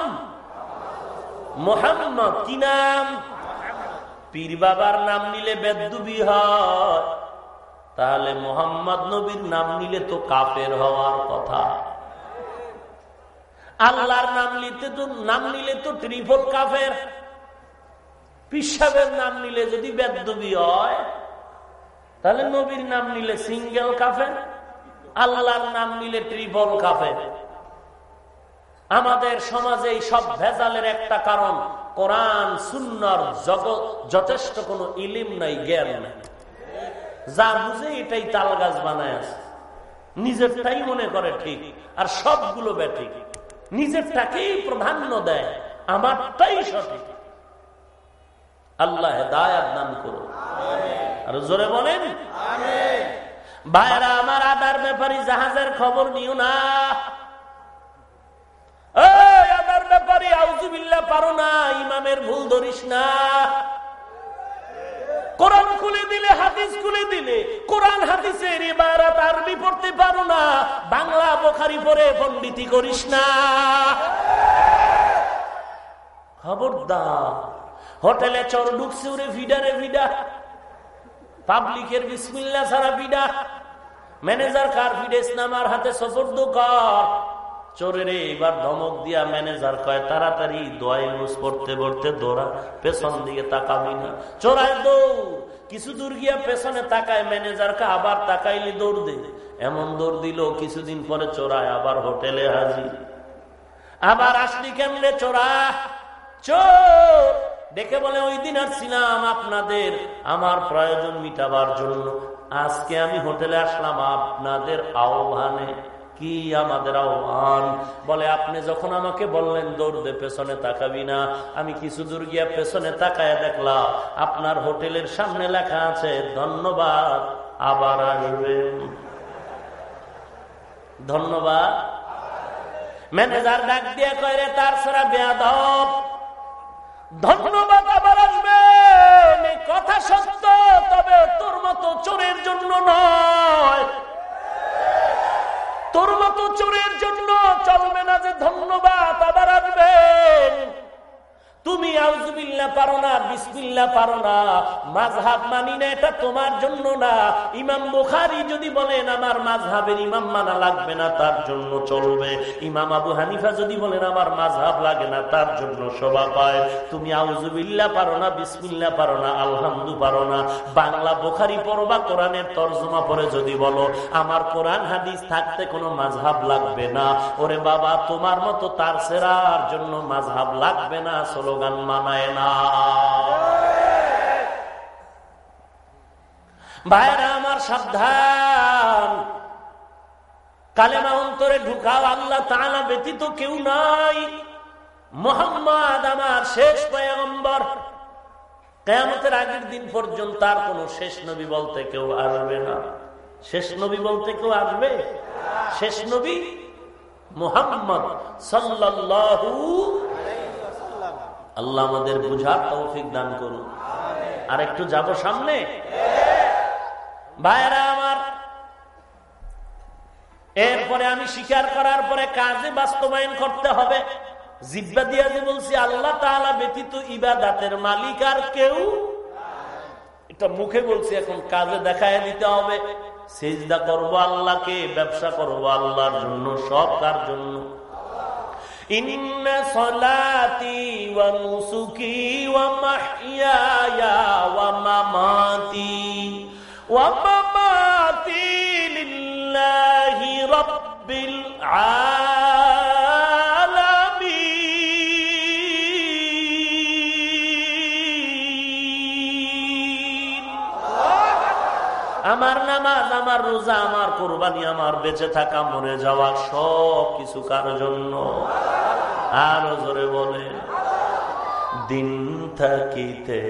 মোহাম্মদ। কি নাম? পীর বাবার নাম নিলে বেদুবি হয়। তাহলে মোহাম্মদ নবীর নাম নিলে তো কাপের হওয়ার কথা। আল্লাহর নাম নিতে তো নাম নিলে তো ট্রিপল কাফের। পিসাবের নাম নিলে যদি বেদবি হয়, তাহলে নবীর নাম নিলে সিঙ্গেল কাফে আল্লাহর নাম নিলে ট্রিপল কাফে আমাদের সমাজে সব ভেজালের একটা কারণ, কোরআন, সুন্নার জগৎ, যথেষ্ট কোনো ইলিম নাই, জ্ঞান নাই। যা বুঝে এটাই তাল গাছ বানায় আছে। নিজেরটাই মনে করে ঠিক, আর সবগুলো ব্যাঠিক। নিজেরটাকেই প্রাধান্য দেয়, আমারটাই সঠিক। আল্লাহ দায়াত দান করো। আর জোরে বলেন? ভাইরা আমার আদার ব্যাপারে জাহাজের খবর নিও না। আদার ব্যাপারে আউজুবিল্লা পারো না ইমামের ভুল ধরিস না। কোরআন খুলে দিলে হাদিস খুলে দিলে কোরআন হাদিসের ইবারত আরবি পড়তে পারো না বাংলা বোখারি পড়ে পন্ডিতি করিস না। খবরদার। হোটেলে চর ঢুকছে, ওরে ভিডারে ভিডা। পাবলিকের বিসমিল্লা সারা ভিডা। ম্যানেজার কার ভিডে? ইসলামার হাতে সফর কর? চোরের এইবার ধমক দিয়া ম্যানেজার কয়, তাড়াতাড়ি দোয়াইলুস পড়তে পড়তে দৌড়া, পেছন দিকে তাকাবি না। চোরাই দৌড়। কিছু দূর গিয়া পেছনে তাকায় ম্যানেজারকে আবার তাকাইলে দৌড় দে। এমন দৌড় দিল, কিছুদিন পরে চোরায় আবার হোটেলে হাজির। আবার আসলি কেমনে চোরা? চোর! ডেকে বলে, ওই দিন আসছিলাম আপনাদের আমার প্রয়োজন মিটাবার জন্য। আজকে আমি হোটেলে আসলাম আপনাদের আহ্বানে। কি আমাদের আহ্বান? বলে, আপনি যখন আমাকে বললেন, দৌড় পেছনে তাকাবি না। আমি কিছু দূর গিয়া পেছনে তাকায় দেখলাম, আপনার হোটেলের সামনে লেখা আছে, ধন্যবাদ, আবার আসবেন। ধন্যবাদ। ম্যানেজার ডাক দিয়ে কয়ে তার সারা বেয়াদব ধন্যবাদ আবার আসবেন মাঝহাব মানি না, এটা তোমার জন্য না। ইমাম বুখারি যদি বলেন, আমার মাঝহাবের ইমাম মানা লাগবে না, তার জন্য চলবে। ইমাম আবু হানিফা যদি বলেন, আমার মাঝহাব লাগে না, তার জন্য শোভা পায়। তুমি আউজবিল্লা পারো না বিসমিল্লা পারো না, আলহামদু পারো না। বাংলা বুখারি পড়বা, কোরআনের তর্জমা পরে যদি বলো, আমার কোরআন হাদিস থাকতে কোনো মাঝহাব লাগবে না। ওরে বাবা, তোমার মতো তার সেরার জন্য মাঝহাব লাগবে না, স্লোগান মানায় না। ভাইরা আমার সাবধান। কালেমা অন্তরে ঢুকাও, আল্লাহ তালা ব্যতীত কেউ নাই। মোহাম্মদ আমার শেষ পয়গম্বর। কেয়ামতের আগের দিন পর্যন্ত আর কোন শেষ নবী বলতে কেউ আসবে না। শেষ নবী বলতে কেউ আসবে? শেষ নবী মোহাম্মদ সাল্লাল্লাহু আল্লাহ আমাদের বুঝার তৌফিক দান করুন। আর একটু যাব সামনে? ভাইরা আমার, এরপরে আমি স্বীকার করার পরে কাজে বাস্তবায়ন করতে হবে। জিব্বা দিয়া যে বলছি, আল্লাহ তাহলে ব্যতীত ইবাদাতের মালিক আর কেউ এটা মুখে বলছি, এখন কাজে দেখায় দিতে হবে। সেজদা করব আল্লাহকে, ব্যবসা করব আল্লাহর জন্য, সব তার জন্য। ইন্না ومماتي ومماتي لله رب العالمين আমার নামাজ আমার রোজা আমার কোরবানি আমার বেঁচে থাকা মরে যাওয়া সব কিছু কার জন্য আরো জোরে বলে দিন থাকিতে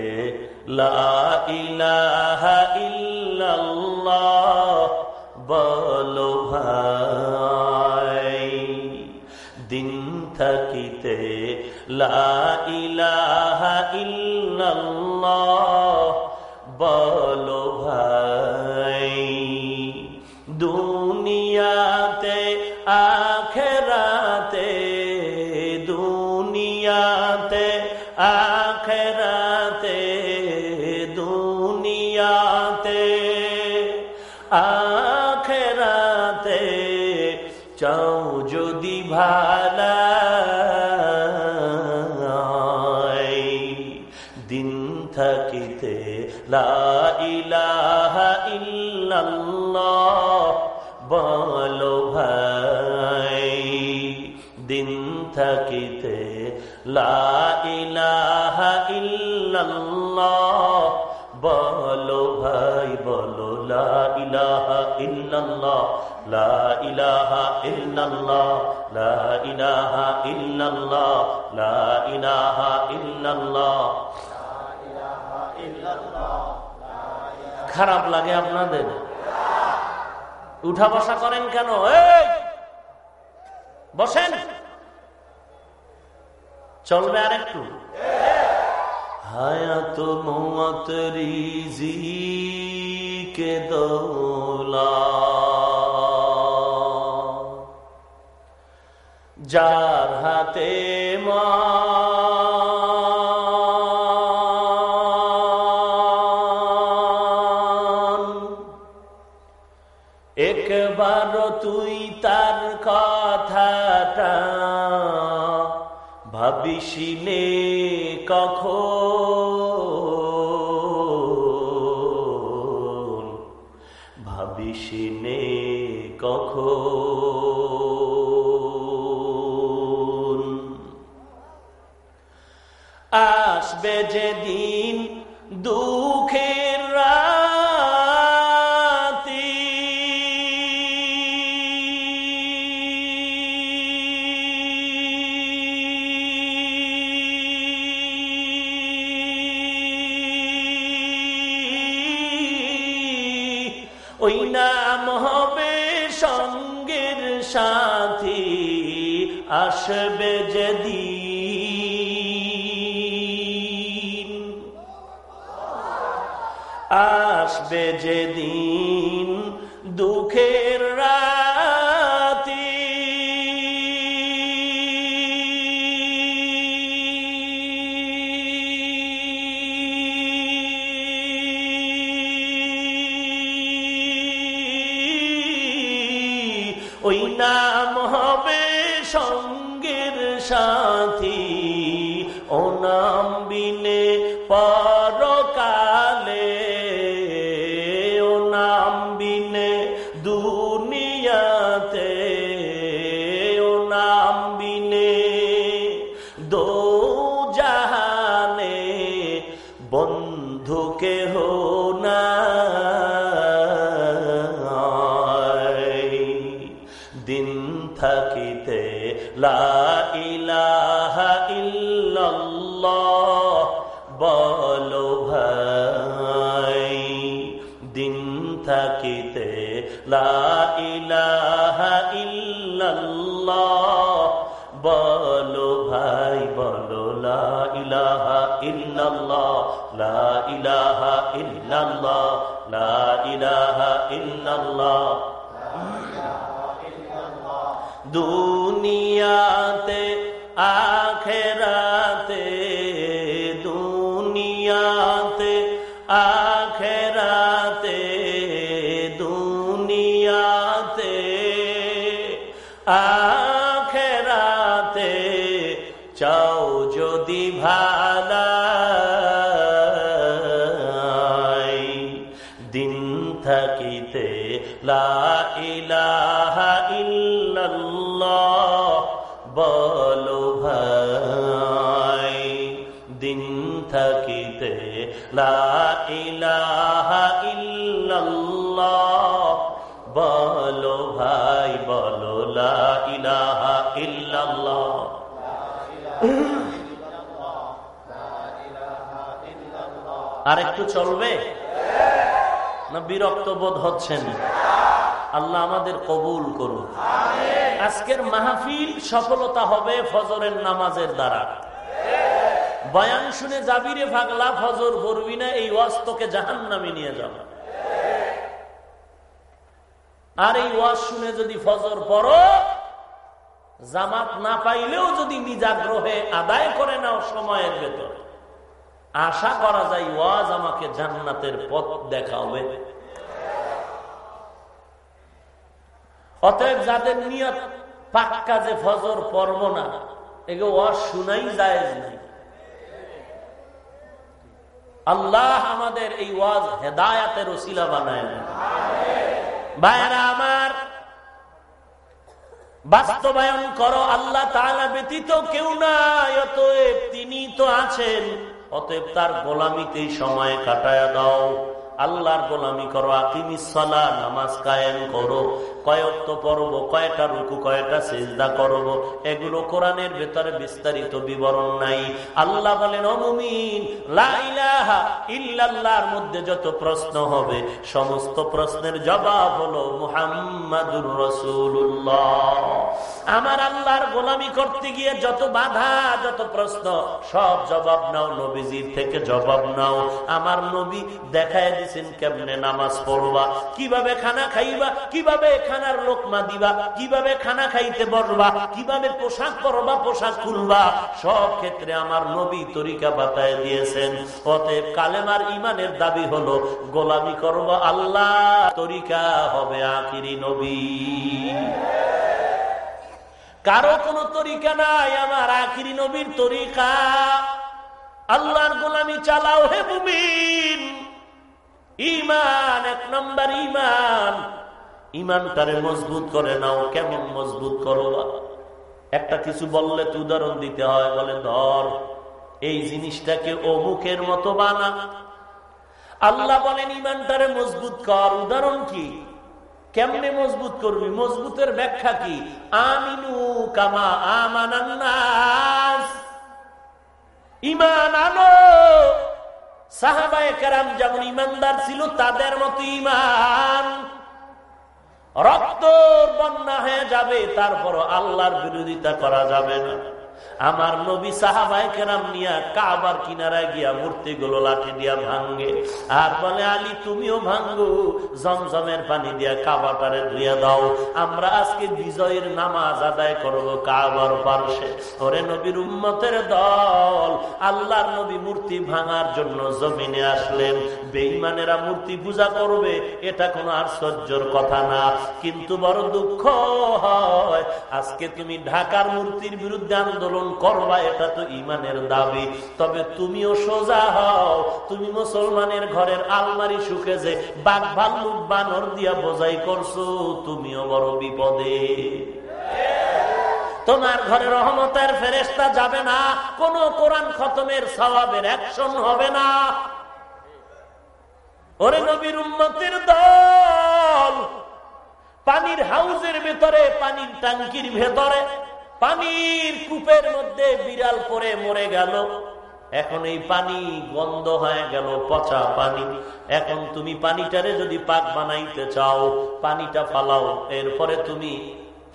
বলো ভাই। দিন থাকিতে লাহা ইল্লাল্লাহ বলো ভাই। দুনিয়াতে যদি ভালা দিন থাকিতে লাইলাহা ইল্লাল্লাহ বলো ভাই। দিন থাকিতে লাইলাহা ইল্লাল্লাহ বলো ভাই, বলো, লা ইলাহা লা ইলাহা লা খারাপ লাগে আপনাদের? উঠা বসা করেন কেন? বসেন। চলবে আর একটু হায়াত মত রিজি কে দোলা। যার হাতে মা একবার তুই তার কথাটা ভাবিসিনে কখন আসবে যেদিন দুঃখের আসবে যেদিন দুঃখের রাতি দুনিয়াতে আর একটু চলবে? না বিরক্ত বোধ হচ্ছেন? আল্লাহ আমাদের কবুল করুন। আজকের মাহফিল সফলতা হবে ফজরের নামাজের দ্বারা। বয়ান শুনে যাবি রে ভাগলা, ফজর করবি না, এই ওয়াজ তোকে জাহান নামে নিয়ে যাব। আর এই ওয়াজ শুনে যদি ফজর পড়ো, জামাত না পাইলেও যদি নিজাগ্রহে আদায় করে নাও সময়ের ভেতর। আশা করা যায় ওয়াজ আমাকে জান্নাতের পথ দেখাবে। অতএব যাদের নিয়ত পাক্কা যে ফজর পর্ব না এগুলো ওয়াজ শুনাই যায় নাই। আল্লাহ আমাদের এই ওয়াজ হেদায়াতের ওসিলা বানায় ভাইরা আমার, বাস্তবায়ন করো, আল্লাহ তাআলা ব্যতীত কেউ অতএব তিনি তো আছেন। অতএব তার গোলামিতেই সময় কাটায় দাও। আল্লাহর গোলামি করো আকিমিসলা নামাজ কায়েম করো কয়ক্ত পড়ব কয়টা রুকু কয়টা চেষ্টা করব, এগুলো কোরআনের ভেতরে বিস্তারিত বিবরণ নাই। আল্লাহ বলেন অমুমিন ইল্লাল্লাহর মধ্যে যত প্রশ্ন হবে, সমস্ত প্রশ্নের জবাব হলো মুহাম্মাদুর রসুল্লাহ আমার আল্লাহর গোলামি করতে গিয়ে যত বাধা, যত প্রশ্ন, সব জবাব নাও, নবীজির থেকে জবাব নাও। আমার নবী দেখায় দিছেন কেমনে নামাজ পড়বা? কীভাবে খানা খাইবা? কীভাবে খানার লোকমা দিবা কীভাবে খানা খাইতে বসবা কীভাবে পোশাক পরবা, পোশাক খুলবা? সব ক্ষেত্রে আমার নবী তরিকা বাতায় দিয়েছেন। অতএব কালেমার ইমানের দাবি হলো, গোলামি করব আল্লাহ, তরিকা হবে আখিরি নবী। কারও কোন তরিকা নাই, আমার আখিরি নবীর তরিকা। আল্লাহর গোলামি চালাও হে মুমিন। ইমান, এক নম্বর ইমান। ইমানটারে মজবুত করে নাও, কেমন মজবুত করো একটা কিছু বললে তো উদাহরণ দিতে হয়, বলে, ধর, এই জিনিসটাকে অমুখের মতো বানা। আল্লাহ বলেন ইমানটারে মজবুত কর। উদাহরণ কি? কেমনে মজবুত করবি? মজবুতের ব্যাখ্যা কি? আমিনু কামা আমানান্নাস ইমান আনো। সাহাবায়ে কেরাম যেমন ইমানদার ছিল, তাদের মতো ইমান। রক্ত বন্যা হয়ে যাবে তারপর আল্লাহর বিরোধিতা করা যাবে না। আমার নবী সাহাবাই কেরাম নিয়া কাবার কিনারায় গিয়া মূর্তি গুলো লাঠি দিয়া ভাঙ্গে আর বলে, আলী, তুমিও ভাঙ্গো জমজমের পানি দিয়া কাবাটারে ধুইয়া দাও। আমরা আজকে বিজয়ের নামাজ আদায় করব কাবার পার্শ্বে। ওরে নবীর উম্মতের দল, আল্লাহর নবী মূর্তি ভাঙার জন্য জমিনে আসলেন। বেইমানেরা মূর্তি পূজা করবে, এটা কোনো আশ্চর্যর কথা না। কিন্তু বড় দুঃখ হয়, আজকে তুমি ঢাকার মূর্তির বিরুদ্ধে আন্দোলন করবা, এটা তো ইমানের দাবি। তবে তুমিও সোজা হও। তুমি মুসলমানের ঘরের আলমারি শুকে যে বাঘ ভাল্লুক বানর দিয়া বোঝাই করছ, তুমিও বড় বিপদে। তোমার ঘরে রহমতের ফেরেস্তা যাবে না, কোন কোরআন খতমের স্বভাবের অ্যাকশন হবে না। ওরে নবীর উন্মতির দল, পানির হাউজের ভেতরে, পানির টাঙ্কির ভেতরে পানির কূপের মধ্যে বিড়াল পরে মরে গেল। এখন এই পানি গন্ধ হয়ে গেল, পচা পানি। এখন তুমি পানিটারে যদি পাক বানাইতে চাও, পানিটা ফালাও। এরপরে তুমি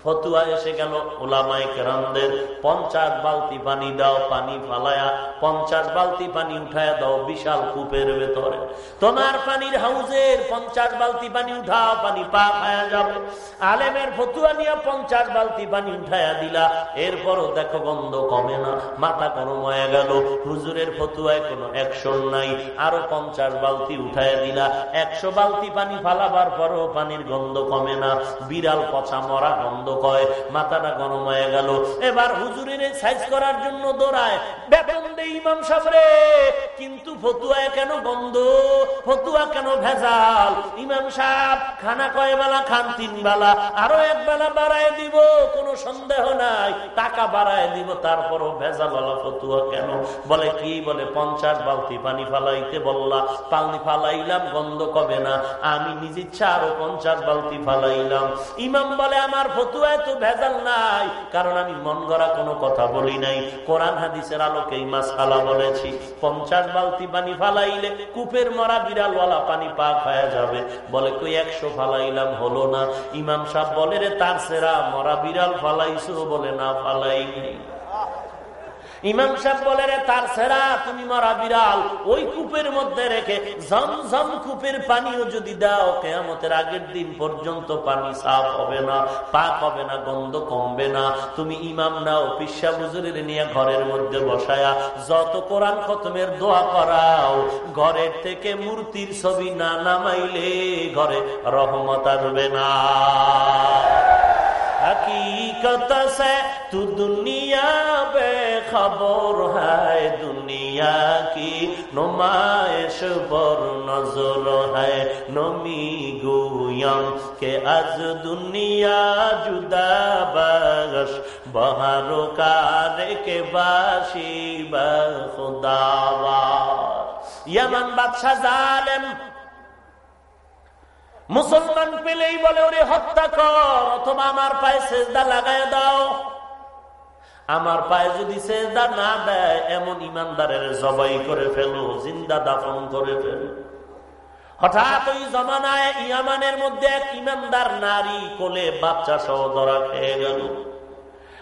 ফতুয়া এসে গেল। ওলামাই কেরামদের পঞ্চাশ বালতি পানি দাও, পানি ফালায়া পঞ্চাশ বালতি পানি উঠায়া দাও বিশাল কূপের ভেতরে। তোমার পানির হাউজের পঞ্চাশ বালতি পানি উঠাও, পানি পা খায়া যাবে। আলেমের ফতুয়া নিয়ে পঞ্চাশ বালতি পানি উঠায়া দিলা। এরপরও দেখো গন্ধ কমে না, মাথা কোনো ময়া গেল। হুজুরের ফতুয়ায় কোনো অ্যাকশন নাই। আরও পঞ্চাশ বালতি উঠায়া দিলা। একশো বালতি পানি ফালাবার পরও পানির গন্ধ কমে না। বিড়াল পচা মরা গন্ধ কয়, মাথাটা গরম হয়ে গেল। এবার হুজুরের সাইজ করার জন্য দৌড়ায়। বেতন দে ইমাম সামরে কিন্তু ফতুয়ায় কেন বন্ধ? ফতুয়া কেন ভেজাল? ইমাম সাহেব, খানা কয় বেলা খান, তিন বেলা। আরও এক বেলা বাড়ায় দিব, কোনো সন্দেহ নাই। টাকা বাড়ায় দিব, তারপরও ভেজাল ফতুয়া কেন? বলে, কি বলে, পঞ্চাশ বালতি পানি ফালাইতে বললা, পানি ফালাইলাম, গন্ধ কবে না। আমি নিজ ইচ্ছা আরও পঞ্চাশ বালতি ফালাইলাম। ইমাম বলে, আমার ফতুয়া তো ভেজাল নাই। কারণ আমি মন গড়া কোনো কথা বলি নাই। কোরআন হাদিসের আলোকে এই মাস ফালা বলেছি। পঞ্চাশ বালতি পানি ফালাইলে কূপের মরা বিড়ালওয়ালা পানি পাক হয়ে যাবে। বলে, কই, একশো ফালাইলাম, হলো না। ইমাম সাহ বলে, রে, তার সেরা মরা বিড়াল ফালাইছো? বলে, না, ফালাইনি। ইমাম সাহেব বলে, রে, তার সেরা, তুমি মারা বিড়াল। ওই কূপের মধ্যে রেখে ঝমঝম কূপের পানিও যদি দাও, কেয়ামতের আগের দিন পর্যন্ত পানি সাফ হবে না, পাক হবে না, গন্ধ কমবে না। তুমি ইমাম নাও পিসা বুজুরের নিয়ে ঘরের মধ্যে বসায়া যত কোরআন খতমের দোয়া করাও, ঘরের থেকে মূর্তির ছবি না নামাইলে ঘরে রহমত আসবে না। হকীকত আছে তু দুনিয়া বে খবর দুনিয়া কি নমায়েশ বর নজর হায়। নমি গুয়ম কে আজ দুনিয়া জুদা বাগস বহার কারে কে বাসি বা খুদাবা ইয়ামান বাদশা মুসলমান পেলেই বলে, ওরে হত্যা কর, অথবা আমার পায়ে সেজদা লাগাই দাও। আমার পায়ে যদি সেজদা না দেয়, এমন ইমানদারের জবাই করে ফেলো, জিন্দা দাফন করে ফেলো। হঠাৎ ওই জমানায় ইয়ামানের মধ্যে এক ইমানদার নারী কোলে বাচ্চা সহ ধরা খেয়ে গেল।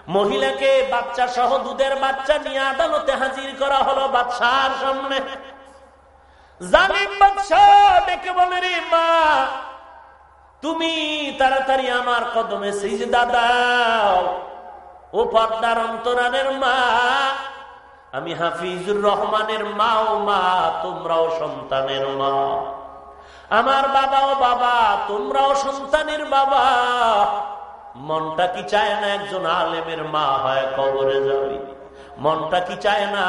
মহিলাকে বাচ্চা সহ দুধের বাচ্চা নিয়ে আদালতে হাজির করা হলো বাচ্চার সামনে। জালিম বাচ্চা ডেকে বলে, রে মা তুমি তাড়াতাড়ি আমার কদমে সিজদা দাও। ও পর্দার অন্তরানের মা, আমি হাফিজুর রহমানের মা ও মা, তোমরাও সন্তানের মা। আমার বাবা ও বাবা, তোমরাও সন্তানের বাবা। মনটা কি চায় না একজন আলেমের মা হয় কবরে যাবি? মনটা কি চায় না?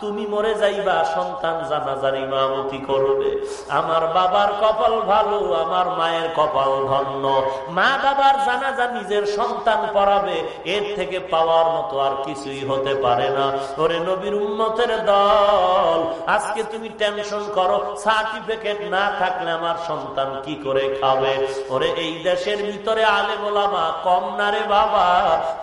তুমি মরে যাইবা, সন্তান জানাজার ইমামতি করবে। আমার বাবার কপাল ভালো, আমার মায়ের কপাল ধন্য। মা বাবার জানাজা নিজের সন্তান পড়াবে, এর থেকে পাওয়ার মতো আর কিছুই হতে পারে না। ওরে নবীর উন্মতের দল, আজকে তুমি টেনশন করো, সার্টিফিকেট না থাকলে আমার সন্তান কি করে খাবে? ওরে এই দেশের ভিতরে আলে বলামা কম না রে বাবা,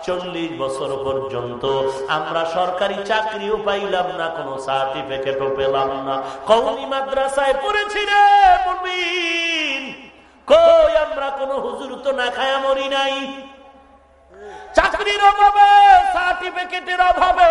চল্লিশ বছর পর্যন্ত। আমরা সরকারি চাকরিও পাইলাম না, কোন সার্টিফিকেটও পেলাম না। কৌমি মাদ্রাসায় পড়েছি রে কই আমরা কোন হুজুর তো না খায়া মরি নাই? চাকরির অভাবে সার্টিফিকেটের অভাবে।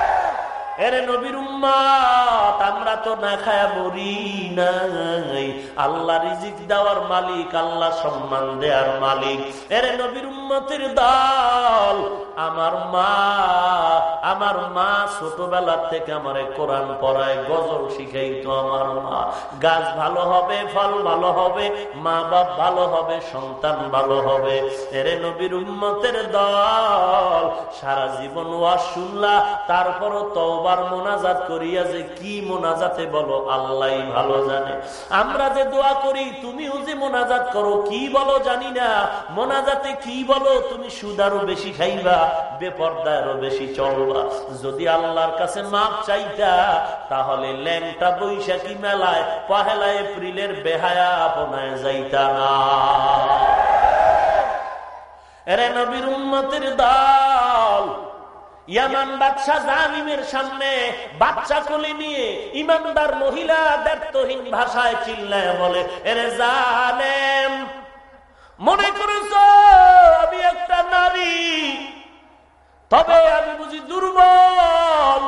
এরে নবীর উম্মাত, আমরা তো না খায়া মরি নাই। আল্লাহ রিজিক দেওয়ার মালিক, আল্লাহ সম্মান দেওয়ার মালিক। এরে নবীর দল, আমার মা আমার মা ছোটবেলার থেকে আমার কোরআন পড়ায়, গজল শিখাইতো আমার মা। গাছ ভালো হবে, ফল ভালো হবে, মা বাপ ভালো হবে, সন্তান ভালো হবে। এরে নবীর উম্মতের দল, সারা জীবন ওয়া শুনলা, তারপরও তওবা আবার মোনাজাত করিয়া যে কি মোনাজাতে বলো আল্লাহ ভালো জানে। আমরা যে দোয়া করি, তুমিও যে মোনাজাত করো, কি বলো জানি না। মোনাজাতে কি বলো, তুমি সুদারও বেশি খাইবা বেপর্দারও বেশি চলবা। যদি আল্লাহর কাছে মাপ চাইতা, তাহলে ল্যাংটা বৈশাখী মেলায়, পহেলা এপ্রিলের বেহায়া আপনায় যাইতা না। এরে নবীর উন্মতির দল ইয়ামান বাদশাহ সামনে বাচ্চা কোলে নিয়ে ইমানদার মহিলা দায়িত্বহীন ভাষায় চিল্লায় বলে, এরে জালেম, মনে করেছ আমি একটা নারী? তবে আমি বুঝি দুর্বল।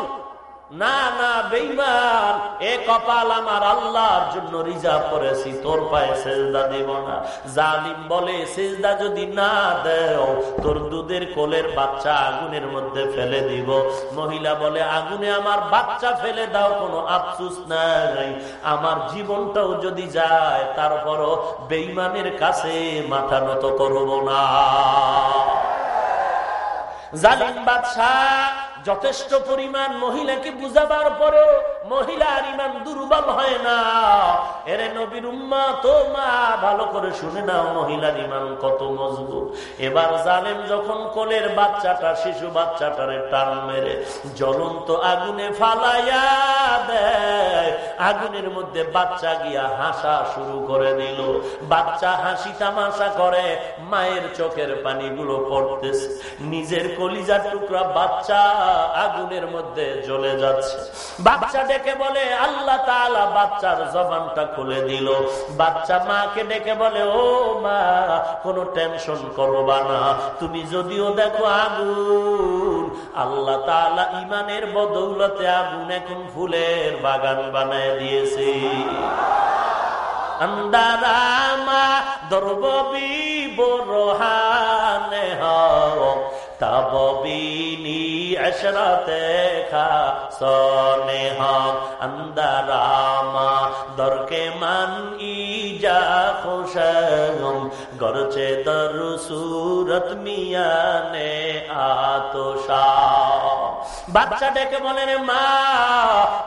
না না বেইমান এ কপাল আমার আল্লাহর জন্য রিজার্ভ করেছি, তোর পায়ে সেজদা দেব না। জালিম বলে, সেজদা যদি না দেও, তোর দুধের কোলের বাচ্চা আগুনের মধ্যে ফেলে দিব। মহিলা বলে, আগুনে আমার বাচ্চা ফেলে দাও, কোনো আফসুস নাই। আমার জীবনটাও যদি যায়, তারপরও বেইমানের কাছে মাথা নত করব না। জালিম বাদশাহ যথেষ্ট পরিমাণ মহিলাকে বুঝাবার পরেও মহিলার ইমান দুর্বল হয় না। এরে নবীর উম্মা তো মা ভালো করে শুনে না মহিলার ইমান কত মজবুত। এবার জালেম যখন কোলের বাচ্চাটা, শিশু বাচ্চাটারে টান মেরে জ্বলন্ত আগুনে ফালাইয়া দেয়, আগুনের মধ্যে বাচ্চা গিয়া হাসা শুরু করে দিল। বাচ্চা হাসি তামাশা করে, মায়ের চোখের পানিগুলো পড়তেছে। নিজের কলিজার টুকরা বাচ্চা আগুনের মধ্যে জ্বলে যাচ্ছে। বাচ্চা ডেকে বলে, আল্লাহ তালা বাচ্চার জবানটা খুলে দিল। বাচ্চা মাকে ডেকে বলে, ও মা, কোনো টেনশন করবা না। তুমি যদিও দেখো আগুন, আল্লাহ তালা ইমানের বদৌলতে আগুন এখন ফুলের বাগান বানায় দিয়েছে। আন্দারামা দরবি বরহানে হোক মান ইজা খুশগম গরচে দর সুরত মিয়ানে আতোষা। বাচ্চা ডেকে বলেন মা,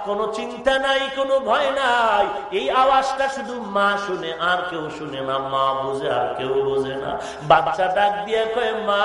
কোনো চিন্তা নাই, কোনো ভয় নাই। এই আওয়াজটা শুধু মা শুনে, আর কেউ শুনে না। মা বুঝে, আর কেউ বুঝে না। বাচ্চা ডাক দিয়ে কয়ে, মা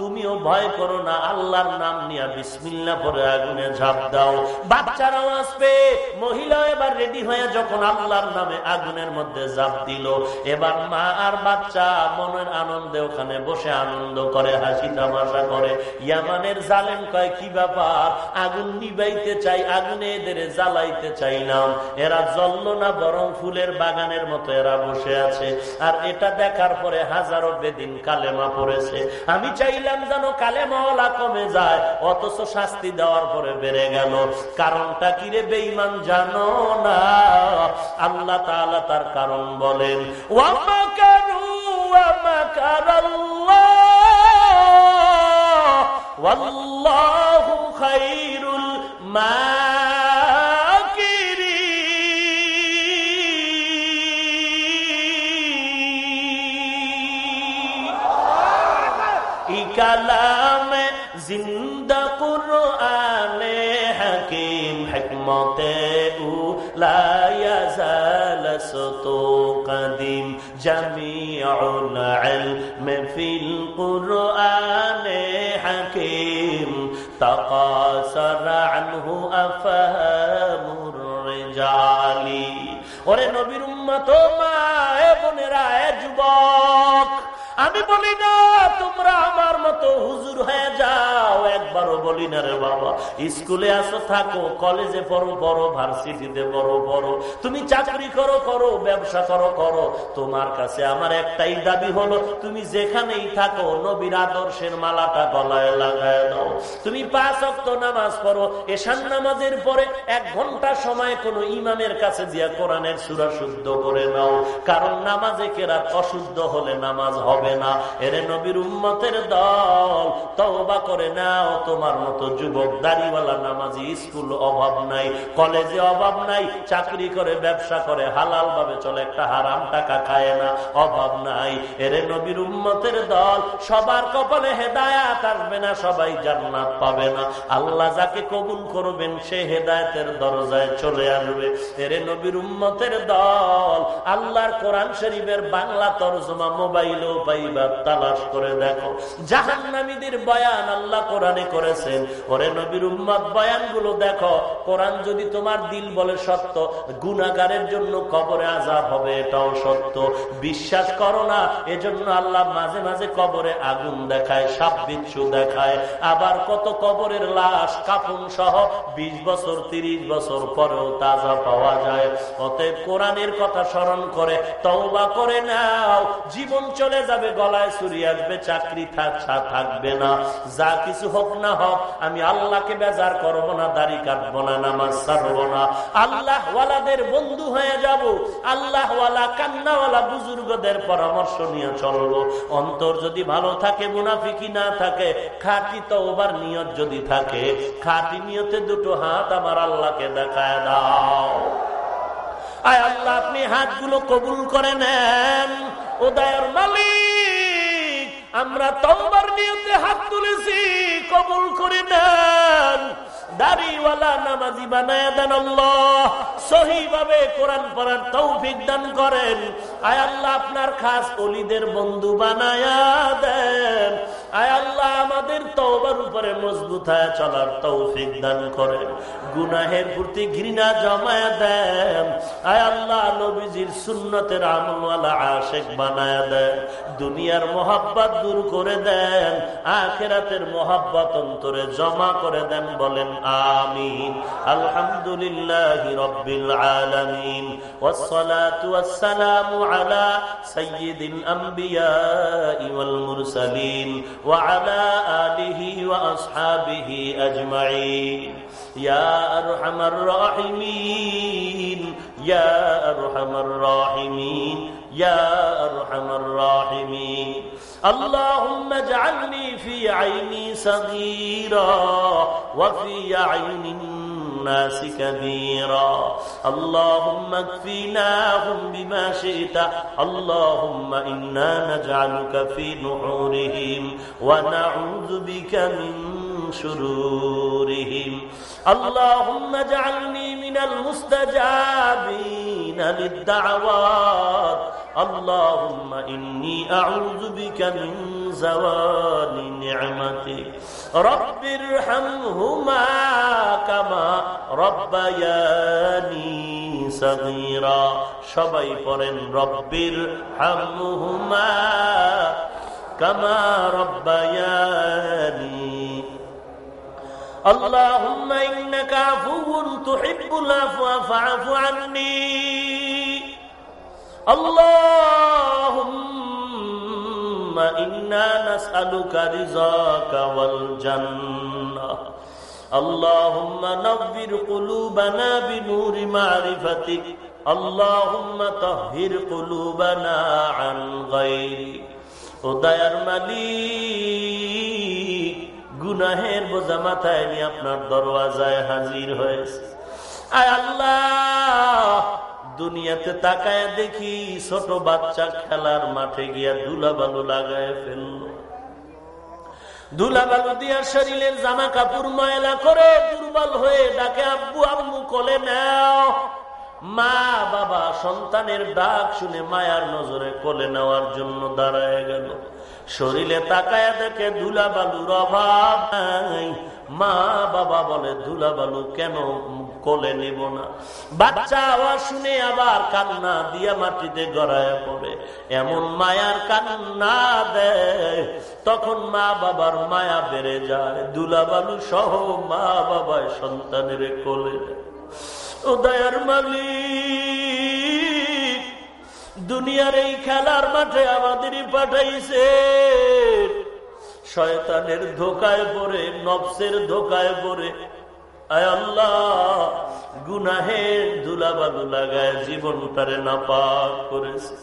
তুমিও ভয় করো না, আল্লাহর নাম নিয়ে বিসমিল্লা পরে আগুনে ঝাঁপ দাও। বাচ্চার আওয়াজ পেয়ে মহিলা এবার রেডি হয়ে যখন আল্লাহর নামে আগুনের মধ্যে ঝাঁপ দিল। এবার মা আর বাচ্চা মনের আনন্দে ওখানে বসে আনন্দ করে, হাসি তামাশা করে। ইয়ামানের জালেন কয়, কি ব্যাপার? আগুন নিবাইতে চাই, আগুনে এদের জ্বালাইতে চাইলাম এরা জ্বলল না, বরং ফুলের বাগানের মতো এরা বসে আছে। আর এটা দেখার পরে হাজারো বেদিন কালেমা পড়েছে। আমি চাইলাম যেন কালেমাওয়ালা কমে যায়, অথচ শাস্তি দেওয়ার পরে বেড়ে গেল। কারণটা কিরে বেইমান জানো না? আল্লাহ তাআলা তার কারণ বলেন ওয়াল্লাহু খাইরুল মাকিরিন উলায়াজাল সতো কদিম জামিউল ইলম ফিল কুরআনে হাকিম তাকাসার আনহু আফহামুর রিজালি ওরে নবীর উম্মত মা, এ বোনেরা, এ যুবক আমি বলি না, তোমরা আমার মতো হুজুর হয়ে যাও। একবারও বলি না রে বাবা। স্কুলে আসো, থাকো, কলেজে পড়ো পড়ো, ভার্সিটিতে পড়ো পড়ো। তুমি চাকরি করো করো, ব্যবসা করো করো। তোমার কাছে আমার একটাই দাবি হলো, তুমি যেখানেই থাকো, নবীর আদর্শের মালাটা গলায় লাগায় দাও। তুমি পাঁচ অক্ত নামাজ পড়ো এশান নামাজের পরে এক ঘণ্টা সময় কোনো ইমামের কাছে দিয়া কোরআনের সুরা শুদ্ধ করে নাও। কারণ নামাজে কেরাত অশুদ্ধ হলে নামাজ হবে হবে না। এরে নবীর উম্মতের দল, তওবা করে নাও। তোমার মতো যুবক, দাড়িওয়ালা, নামাজি, স্কুল অভাব নাই, কলেজে অভাব নাই, চাকরি করে, ব্যবসা করে হালাল ভাবে চলে, একটা হারাম টাকা খায় না, অভাব নাই। এরে নবীর উম্মতের দল, সবার কপালে হেদায়াত আসবে না, সবাই জান্নাত পাবে না। আল্লাহ যাকে কবুল করবেন, সে হেদায়তের দরজায় চলে আসবে। এরে নবীর উম্মতের দল, আল্লাহর কোরআন শরীফের বাংলা তরজমা মোবাইলও পাই পাইবা তালাশ করে দেখো। জাহান্নামীদের বয়ান আল্লাহ কোরআনে করেছেন। ওরে নবীর উম্মাদ বয়ানগুলো দেখো। কোরআন যদি তোমার দিল বলে সত্য গুনাগারের জন্য কবরে আজাব হবে, এটাও সত্য। বিশ্বাস করো না, এজন্য আল্লাহ মাঝে মাঝে কবরে আগুন দেখায়, সাপ বিচ্ছু দেখায়। আবার কত কবরের লাশ কাপুন সহ ২০ বছর ৩০ বছর পরেও তাজা পাওয়া যায়। অতএব কোরআনের কথা স্মরণ করে, তওবা করে নাও। জীবন চলে যাবে গলায় চুরি আসবে, চাকরি থাকবে না। যা কিছু হোক না হোক, আমি আল্লাহকে বেজার করব না, দাড়ি কাটবো না, নামাজ ছাড়বো না। আল্লাহ ওয়ালাদের বন্ধু হয়ে যাব আল্লাহ ওয়ালা কান্নাওয়ালা বুজুর্গদের পরামর্শ নিয়ে চলবো। অন্তর যদি ভালো থাকে মুনাফিকি না থাকে, খাটি তো ওবার নিয়ত যদি থাকে, খাটি নিয়তে দুটো হাত আমার আল্লাহকে দেখায় দাও। আয় আল্লাহ, আপনি হাতগুলো কবুল করে নেন। ও মালিক, আমরা তওবার নিয়তে হাত তুলেছি, কবুল করে নেন। দাড়িওয়ালা নামাজি বানায় দেন দান করেন। আল্লাহ আপনার খাস অলিদের বন্ধু বানায়া দেন। আয় আল্লাহ আমাদের তওবার উপরে মজবুত হয়ে চলার তৌফিক দান করে গুনাহের প্রতি ঘৃণা জমায়া দেন আয় আল্লাহ নবীজির সুন্নতের আমলওয়ালা আশেক বানায় দেন দুনিয়ার মোহাব্বত দূর করে দেন আখেরাতের মোহাব্বত অন্তরে জমা করে দেন বলেন আমিন আলহামদুলিল্লাহ রব্বিল আলামিন والصلاة والسلام على سيد الأنبياء والمرسلين وعلى آله وأصحابه أجمعين. يا أرحم الراحمين. يا أرحم الراحمين. يا أرحم الراحمين. اللهم اجعلني في عيني صغيرا وفي عين الناس كبيرا اللهم اكفيناهم بما شئت اللهم إنا نجعلك في نحورهم ونعوذ بك من شرورهم اللهم اجعلني من المستجابين للدعوات اللهم إني أعوذ بك من زوال نعمتك رب ارحمهما كما ربياني صغيرا সবাই পড়েন রব্বির হামহুমা কামা রব্বায়ানি اللهم إنك عفو تحب العفو فاعف عني اللهم إنا نسألك رزاك والجنة اللهم نظر قلوبنا بنور معرفتك اللهم طهر قلوبنا عن غيرك উদয়ার মালিক গুনাহের বোঝা মাথায় নিয়ে আপনার দরওয়াজায় হাজির হয়েছে আয় আল্লাহ দুনিয়াতে তাকায় দেখি ছোট বাচ্চা খেলার মাঠে গিয়া ধুলা বালু লাগায় ফেলল ধুলা দিয়া শরীরের জামা কাপড় ময়লা করে দুর্বল হয়ে ডাকে, আব্বু আব্বু কোলে নাও। মা, বাবা, সন্তানের ডাক শুনে মায়ার নজরে কোলে নেওয়ার জন্য দাঁড়ায় গেল। শরীরে তাকায় দেখে ধুলা বালুর অভাব মা, বাবা বলে ধুলা বালু কেন কোলে নিব না। বাচ্চা আওয়াজ শুনে আবার কান্না দিয়া মাটিতে গড়ায় পড়ে। এমন মায়ার কান্না দেয়, তখন মা বাবার মায়া বেড়ে যায়। ধুলা বালু সহ মা বাবায় সন্তানের কোলে। উদয়ার মালিক, দুনিয়ার এই খেলার মাঠে আমাদের পাঠাইছে। শয়তানের ধোকায় পড়ে নবসের ধোকায় পড়ে। আয় আল্লাহ। গুনাহের ধুলাবালু লাগায় না পাক করেছে।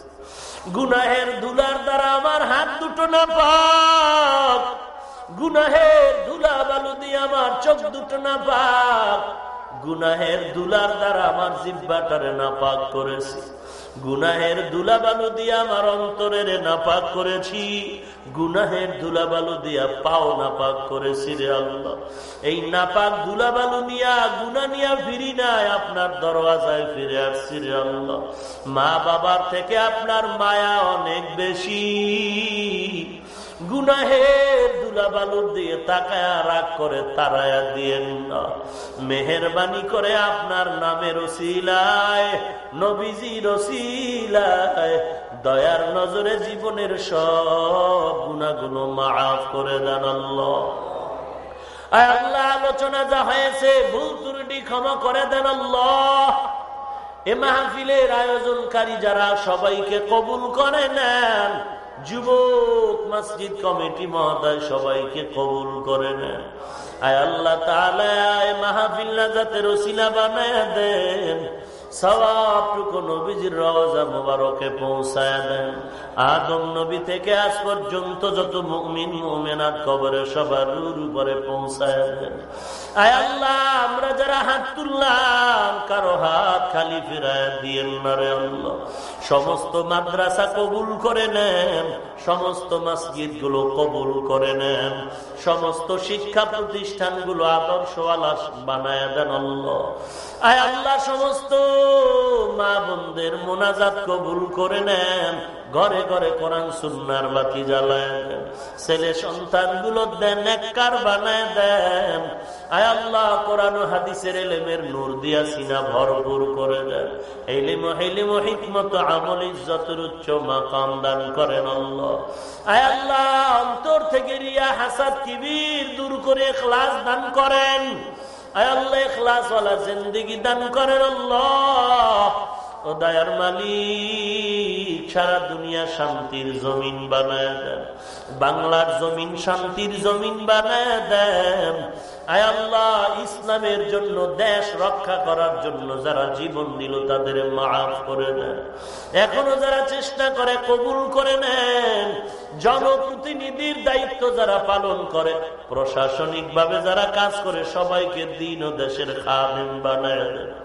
গুনাহের ধুলার দ্বারা আমার হাত দুটো না পাক গুনাহের ধুলা বালু দিয়ে আমার চোখ দুটো না পাক গুনাহের দুলার দ্বারা আমার জিব্বাটারে না পাক করেছি। গুনাহের দুলাবালু দিয়া আমার অন্তরের নাপাক করেছি। গুনাহের দুলাবালু দিয়া পাও নাপাক করেছি রে আল্লাহ। এই নাপাক দুলাবালু নিয়া গুনা নিয়া ফিরি নাই, আপনার দরওয়াজায় ফিরে আসছি রে আল্লাহ। মা বাবার থেকে আপনার মায়া অনেক বেশি। গুনাহের দুলাবালুর দিয়ে তাকায়া রাগ করে তারায়া দিয়েন না। মেহরবানি করে আপনার নামের ওসিলায়, নবীজির ওসিলায়, দয়ার নজরে জীবনের সব গুণাগুলো মাফ করে দেন আল্লাহ। আল্লাহ, আলোচনা যা হয়েছে, ভুল ত্রুটি ক্ষমা করে দেন আল্লাহ। এ মাহফিলের আয়োজনকারী যারা সবাইকে কবুল করে নেন যুবক মসজিদ কমিটি মহোদয় সবাইকে কবুল করে নেন আয় আল্লাহ তাহলে মাহফিল যাতে ওসিলা বানায় দেন। সবাবটুকু নবীজির রওজা মোবারকে পৌঁছায় দেন। আদম নবী থেকে আজ পর্যন্ত যত মুমিন মুমেনাত কবরে সবার রুর উপরে পৌঁছায় দেন। আল্লাহ, আমরা যারা হাত তুললাম, কারও হাত খালি ফেরায় দিয়েন না রে আল্লাহ। সমস্ত মাদ্রাসা কবুল করে নেন সমস্ত মসজিদগুলো কবুল করে নেন। সমস্ত শিক্ষা প্রতিষ্ঠানগুলো আদর্শ বানায় দেন আল্লাহ, সমস্ত মা বোনদের মোনাজাত কবুল করে নেন। ঘরে ঘরে কোরআন সুন্নার বাতি জ্বালায় দেন। ছেলে সন্তানগুলো দেন এককার বানায় দেন। আয় আল্লাহ, কোরআন হাদিসের এলেমের নূর দিয়া সিনা ভরপুর করে দেন। এলিম হেলিম হিকমত আমল ইজ্জতের উচ্চ মাকাম দান করেন আল্লাহ। আয় আল্লাহ, অন্তর থেকে রিয়া, হাসাদ, কিবির দূর করে ক্লাস দান করেন। আয় আল্লাহ ক্লাস ওয়ালা জিন্দিগি দান করেন আল্লাহ। ও দয়ার মালিক, সারা দুনিয়া শান্তির জমিন বানায় দেন। বাংলার জমিন শান্তির জমিন বানায় দেন। আয় ইসলামের জন্য, দেশ রক্ষা করার জন্য যারা জীবন দিল, তাদের মাফ করে দেন। এখনও যারা চেষ্টা করে, কবুল করে নেন। জনপ্রতিনিধির দায়িত্ব যারা পালন করে প্রশাসনিক ভাবে যারা কাজ করে, সবাইকে দিন ও দেশের খাদেম বানায় দেন।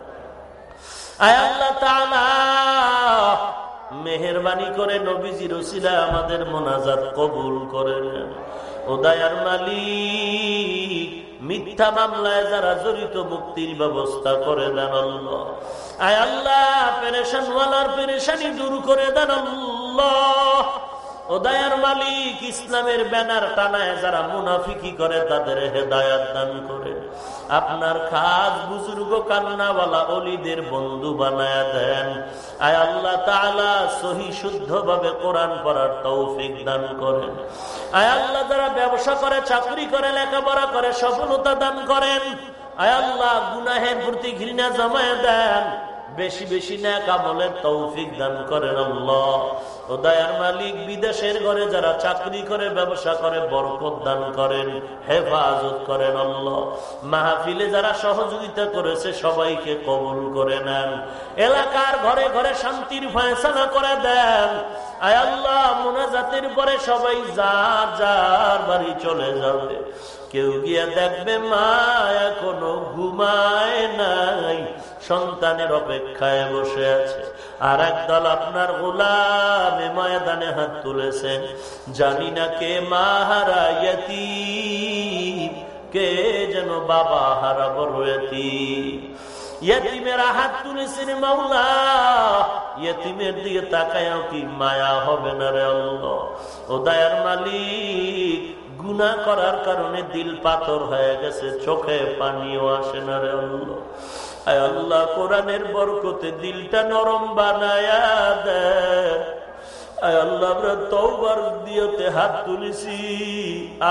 মেহরবানি করে নবীজির ওসিলা আমাদের মোনাজাত কবুল করেন। ওদায়ার মালি মালিক, মিথ্যা মামলায় যারা জড়িত মুক্তির ব্যবস্থা করে দেন আয় আল্লাহ, পেরেশানওয়ালার পেরেশানি দূর করে দেন দায়ার মালিক ইসলামের ব্যানার টানায় যারা মুনাফিকি করে, তাদের হেদায়াত দান করে। আপনার খাস বুজুর্গ কান্নাওয়ালা অলিদের বন্ধু বানায় দেন। আয় আল্লাহ তালা সহি শুদ্ধ ভাবে কোরআন পড়ার তৌফিক দান করেন। আয় আল্লাহ যারা ব্যবসা করে, চাকরি করে, লেখাপড়া করে, সফলতা দান করেন। আয় আল্লাহ গুনাহের প্রতি ঘৃণা জমায় দেন। বেশি বেশি না কামলের তৌফিক দান করেন আল্লাহ। ও দয়ার মালিক, বিদেশের ঘরে যারা চাকরি করে, ব্যবসা করে, বরকত দান করেন, হেফাজত করেন আল্লাহ। মাহফিলে যারা সহযোগিতা করেছে, সবাইকে কবুল করে নেন। এলাকার ঘরে ঘরে শান্তির ফয়সলা করে দেন। আয় আল্লাহ, মোনাজাতের পরে সবাই যার যার বাড়ি চলে যাবে। কেউ গিয়া দেখবে মা এখনও ঘুমায় নাই। সন্তানের অপেক্ষায় বসে আছে। আর একদল আপনার গোলামে ময়দানে হাত তুলেছেন। জানি না কে মা হারা কে যেন বাবা হারা বড় ইয়তিমেরা হাত তুলেছেন মাওলা, ইয়তিমের দিকে তাকায়াও কি মায়া হবে না রে আল্লাহ। ও দায়ার মালিক গুনা করার কারণে দিল পাথর হয়ে গেছে, চোখে পানিও আসে না রে আল্লাহ। আল্লাহ, কোরআনের বরকতে দিলটা নরম বানায়া আল্লাহ, আমরা তৌবার হাত তুলেছি,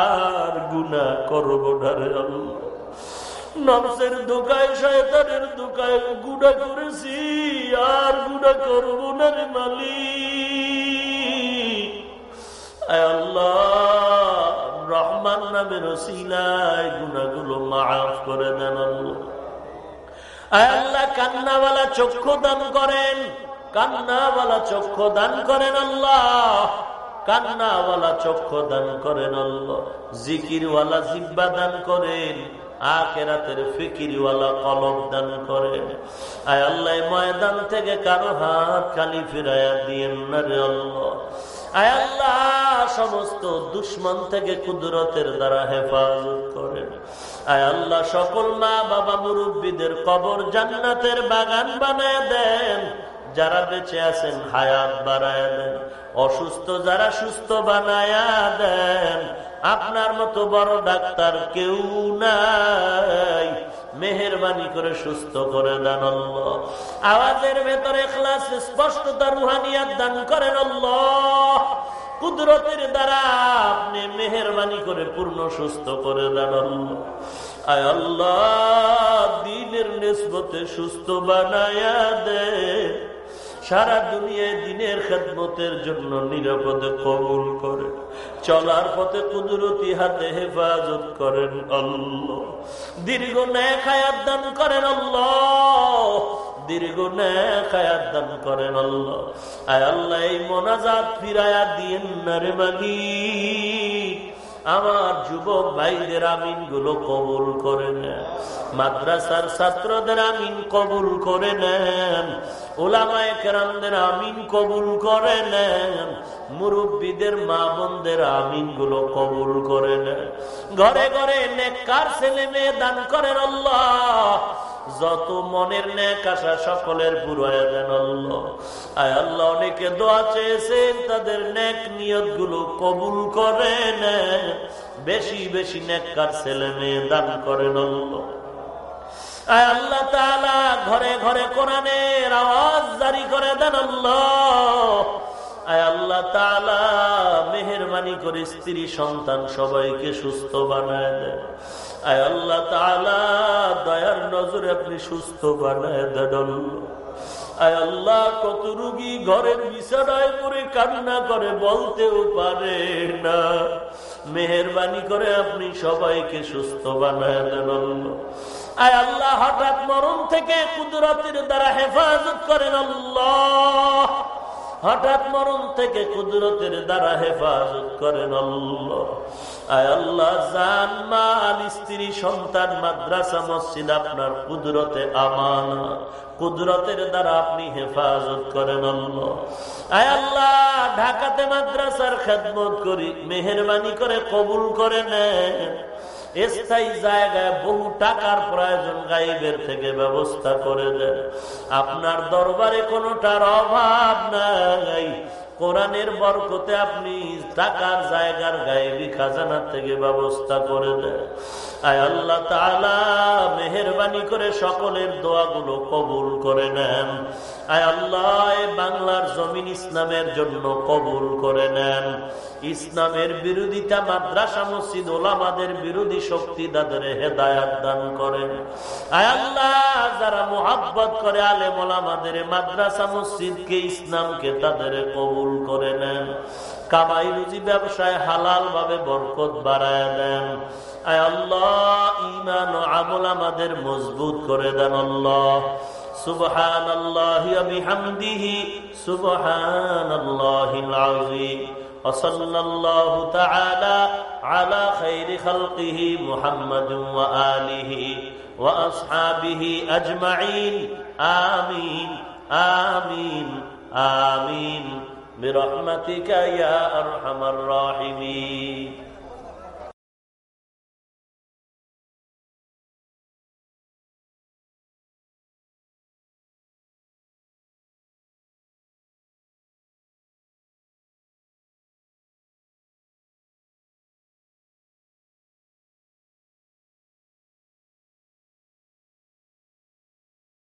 আর গুণা করেছি, আর গুণা না রে মালিক। আল্লাহ রহমান নামের ওসিলায় গুণাগুলো মাফ করে দেন আল্লাহ। কান্নাওয়ালা চক্ষু দান করেন। কান্নাওয়ালা চক্ষু দান করেন আল্লাহ। কান্নাওয়ালা চক্ষু দান করেন আল্লাহ। জিকিরওয়ালা জিব্বা দান করেন। আখেরাতের ফিকিরওয়ালা কলম দান করেন। আয় আল্লাহ, ময়দান থেকে কারও হাত খালি ফিরাইয়া দিয়েন না রে আল্লাহ। সমস্ত দুশ্মন থেকে কুদরতের দ্বারা হেফাজত করেন। আয় আল্লাহ, সকল মা বাবা মুরব্বীদের কবর জান্নাতের বাগান বানায় দেন। যারা বেঁচে আছেন, হায়াত বাড়ায় দেন। অসুস্থ যারা সুস্থ বানায়া দেন। আপনার মতো বড় ডাক্তার কেউ নাই। মেহরবানি করে সুস্থ করে দেন আওয়াজের ভেতরে ক্লাস স্পষ্টতা, রুহানিয়াত দান করেন কুদরতের দ্বারা আপনি মেহরবানি করে পূর্ণ সুস্থ করে দেন আয় আল্লাহ, দিনের নিসবতে সুস্থ বানায়া দে। সারা দুনিয়ায় দিনের খেদমতের জন্য নিরাপদে কবুল করে। চলার পথে কুদরতি হাতে হেফাজত করেন অল্লাহ দীর্ঘ ন্যায় খায়াত দান করেন অল্লাহ দীর্ঘ ন্যায় দান করেন আল্লাহ। আয় আল্লাহ, এই মোনাজাত ফিরায়া দিয়েন না রে মালিক আমার যুবক ভাইদের আমিনগুলো কবুল করে নেন। মাদ্রাসার ছাত্রদের আমিন কবুল করে নেন। ওলামায় কেরামদের আমিন কবুল করে নেন মুরব্বীদের মা বোনদের আমিনগুলো কবুল করে নেন ঘরে ঘরে নেকার ছেলে মেয়ে দান করেন আল্লাহ। যত মনের ন্যাক আসা সকলের পুরায় দেন আয় আল্লাহ, অনেকে দোয়া চেয়েছেন, তাদের নেক নিয়তগুলো কবুল করে নেন বেশি বেশি নেককার ছেলে মেয়ে দান করেন আয় আল্লাহ তাআলা ঘরে ঘরে কোরআনের আওয়াজ জারি করে দেন আল্লাহ। আয় আল্লাহ তাআলা, মেহেরবানি করে স্ত্রী সন্তান সবাইকে সুস্থ বানায় দেন আয় আল্লাহ তাআলা, দয়ার নজরে আপনি সুস্থ বানায় দেন আয় আল্লাহ, কত রুগী ঘরের বিছানায় করে কান্না করে, বলতেও পারে না। মেহরবানি করে আপনি সবাইকে সুস্থ বানায় দেন আয় আল্লাহ, হঠাৎ মরণ থেকে কুদরতের দ্বারা হেফাজত করেন আল্লাহ। হঠাৎ মরণ থেকে কুদরতের দ্বারা হেফাজত করেন আল্লাহ। জান, মাল, স্ত্রী, সন্তান, মাদ্রাসা, মসজিদ আপনার কুদরতে আমানা কুদরতের দ্বারা আপনি হেফাজত করেন আল্লাহ, ঢাকাতে মাদ্রাসার খেদমত করি, মেহরবানি করে কবুল করে নেন। স্থায়ী জায়গায় বহু টাকার প্রয়োজন গাইবের থেকে ব্যবস্থা করে দেন। আপনার দরবারে কোনোটার অভাব নাই। কোরআনের বরকতে আপনি টাকার জায়গার গায়েবি খাজানা থেকে ব্যবস্থা করে দেন। আয় আল্লাহ মেহরবানি করে সকলের দোয়াগুলো কবুল করে নেন। আয় আল্লাহ বাংলার জমিন ইসলামের জন্য কবুল করে নেন। ইসলামের বিরোধিতা মাদ্রাসা, মসজিদ, ওলামাদের বিরোধী শক্তি তাদের হেদায়াত দান করেন। আয় আল্লাহ, যারা মোহাব্বত করে আলে মোলামাদের মাদ্রাসা, মসজিদকে, ইসলামকে তাদের কবুল করে নেন। কামাই রুজি ব্যবসায় হালাল ভাবে বরকত বাড়ায় দেন। আয় আল্লাহ ইমান ও আমল আমাদের মজবুত করে দেন আল্লাহ। سبحان الله وبحمده سبحان الله العظيم وصلى الله تعالى على خير خلقه محمد وآله وأصحابه أجمعين آمين آمين آمين برحمتك يا أرحم الراحمين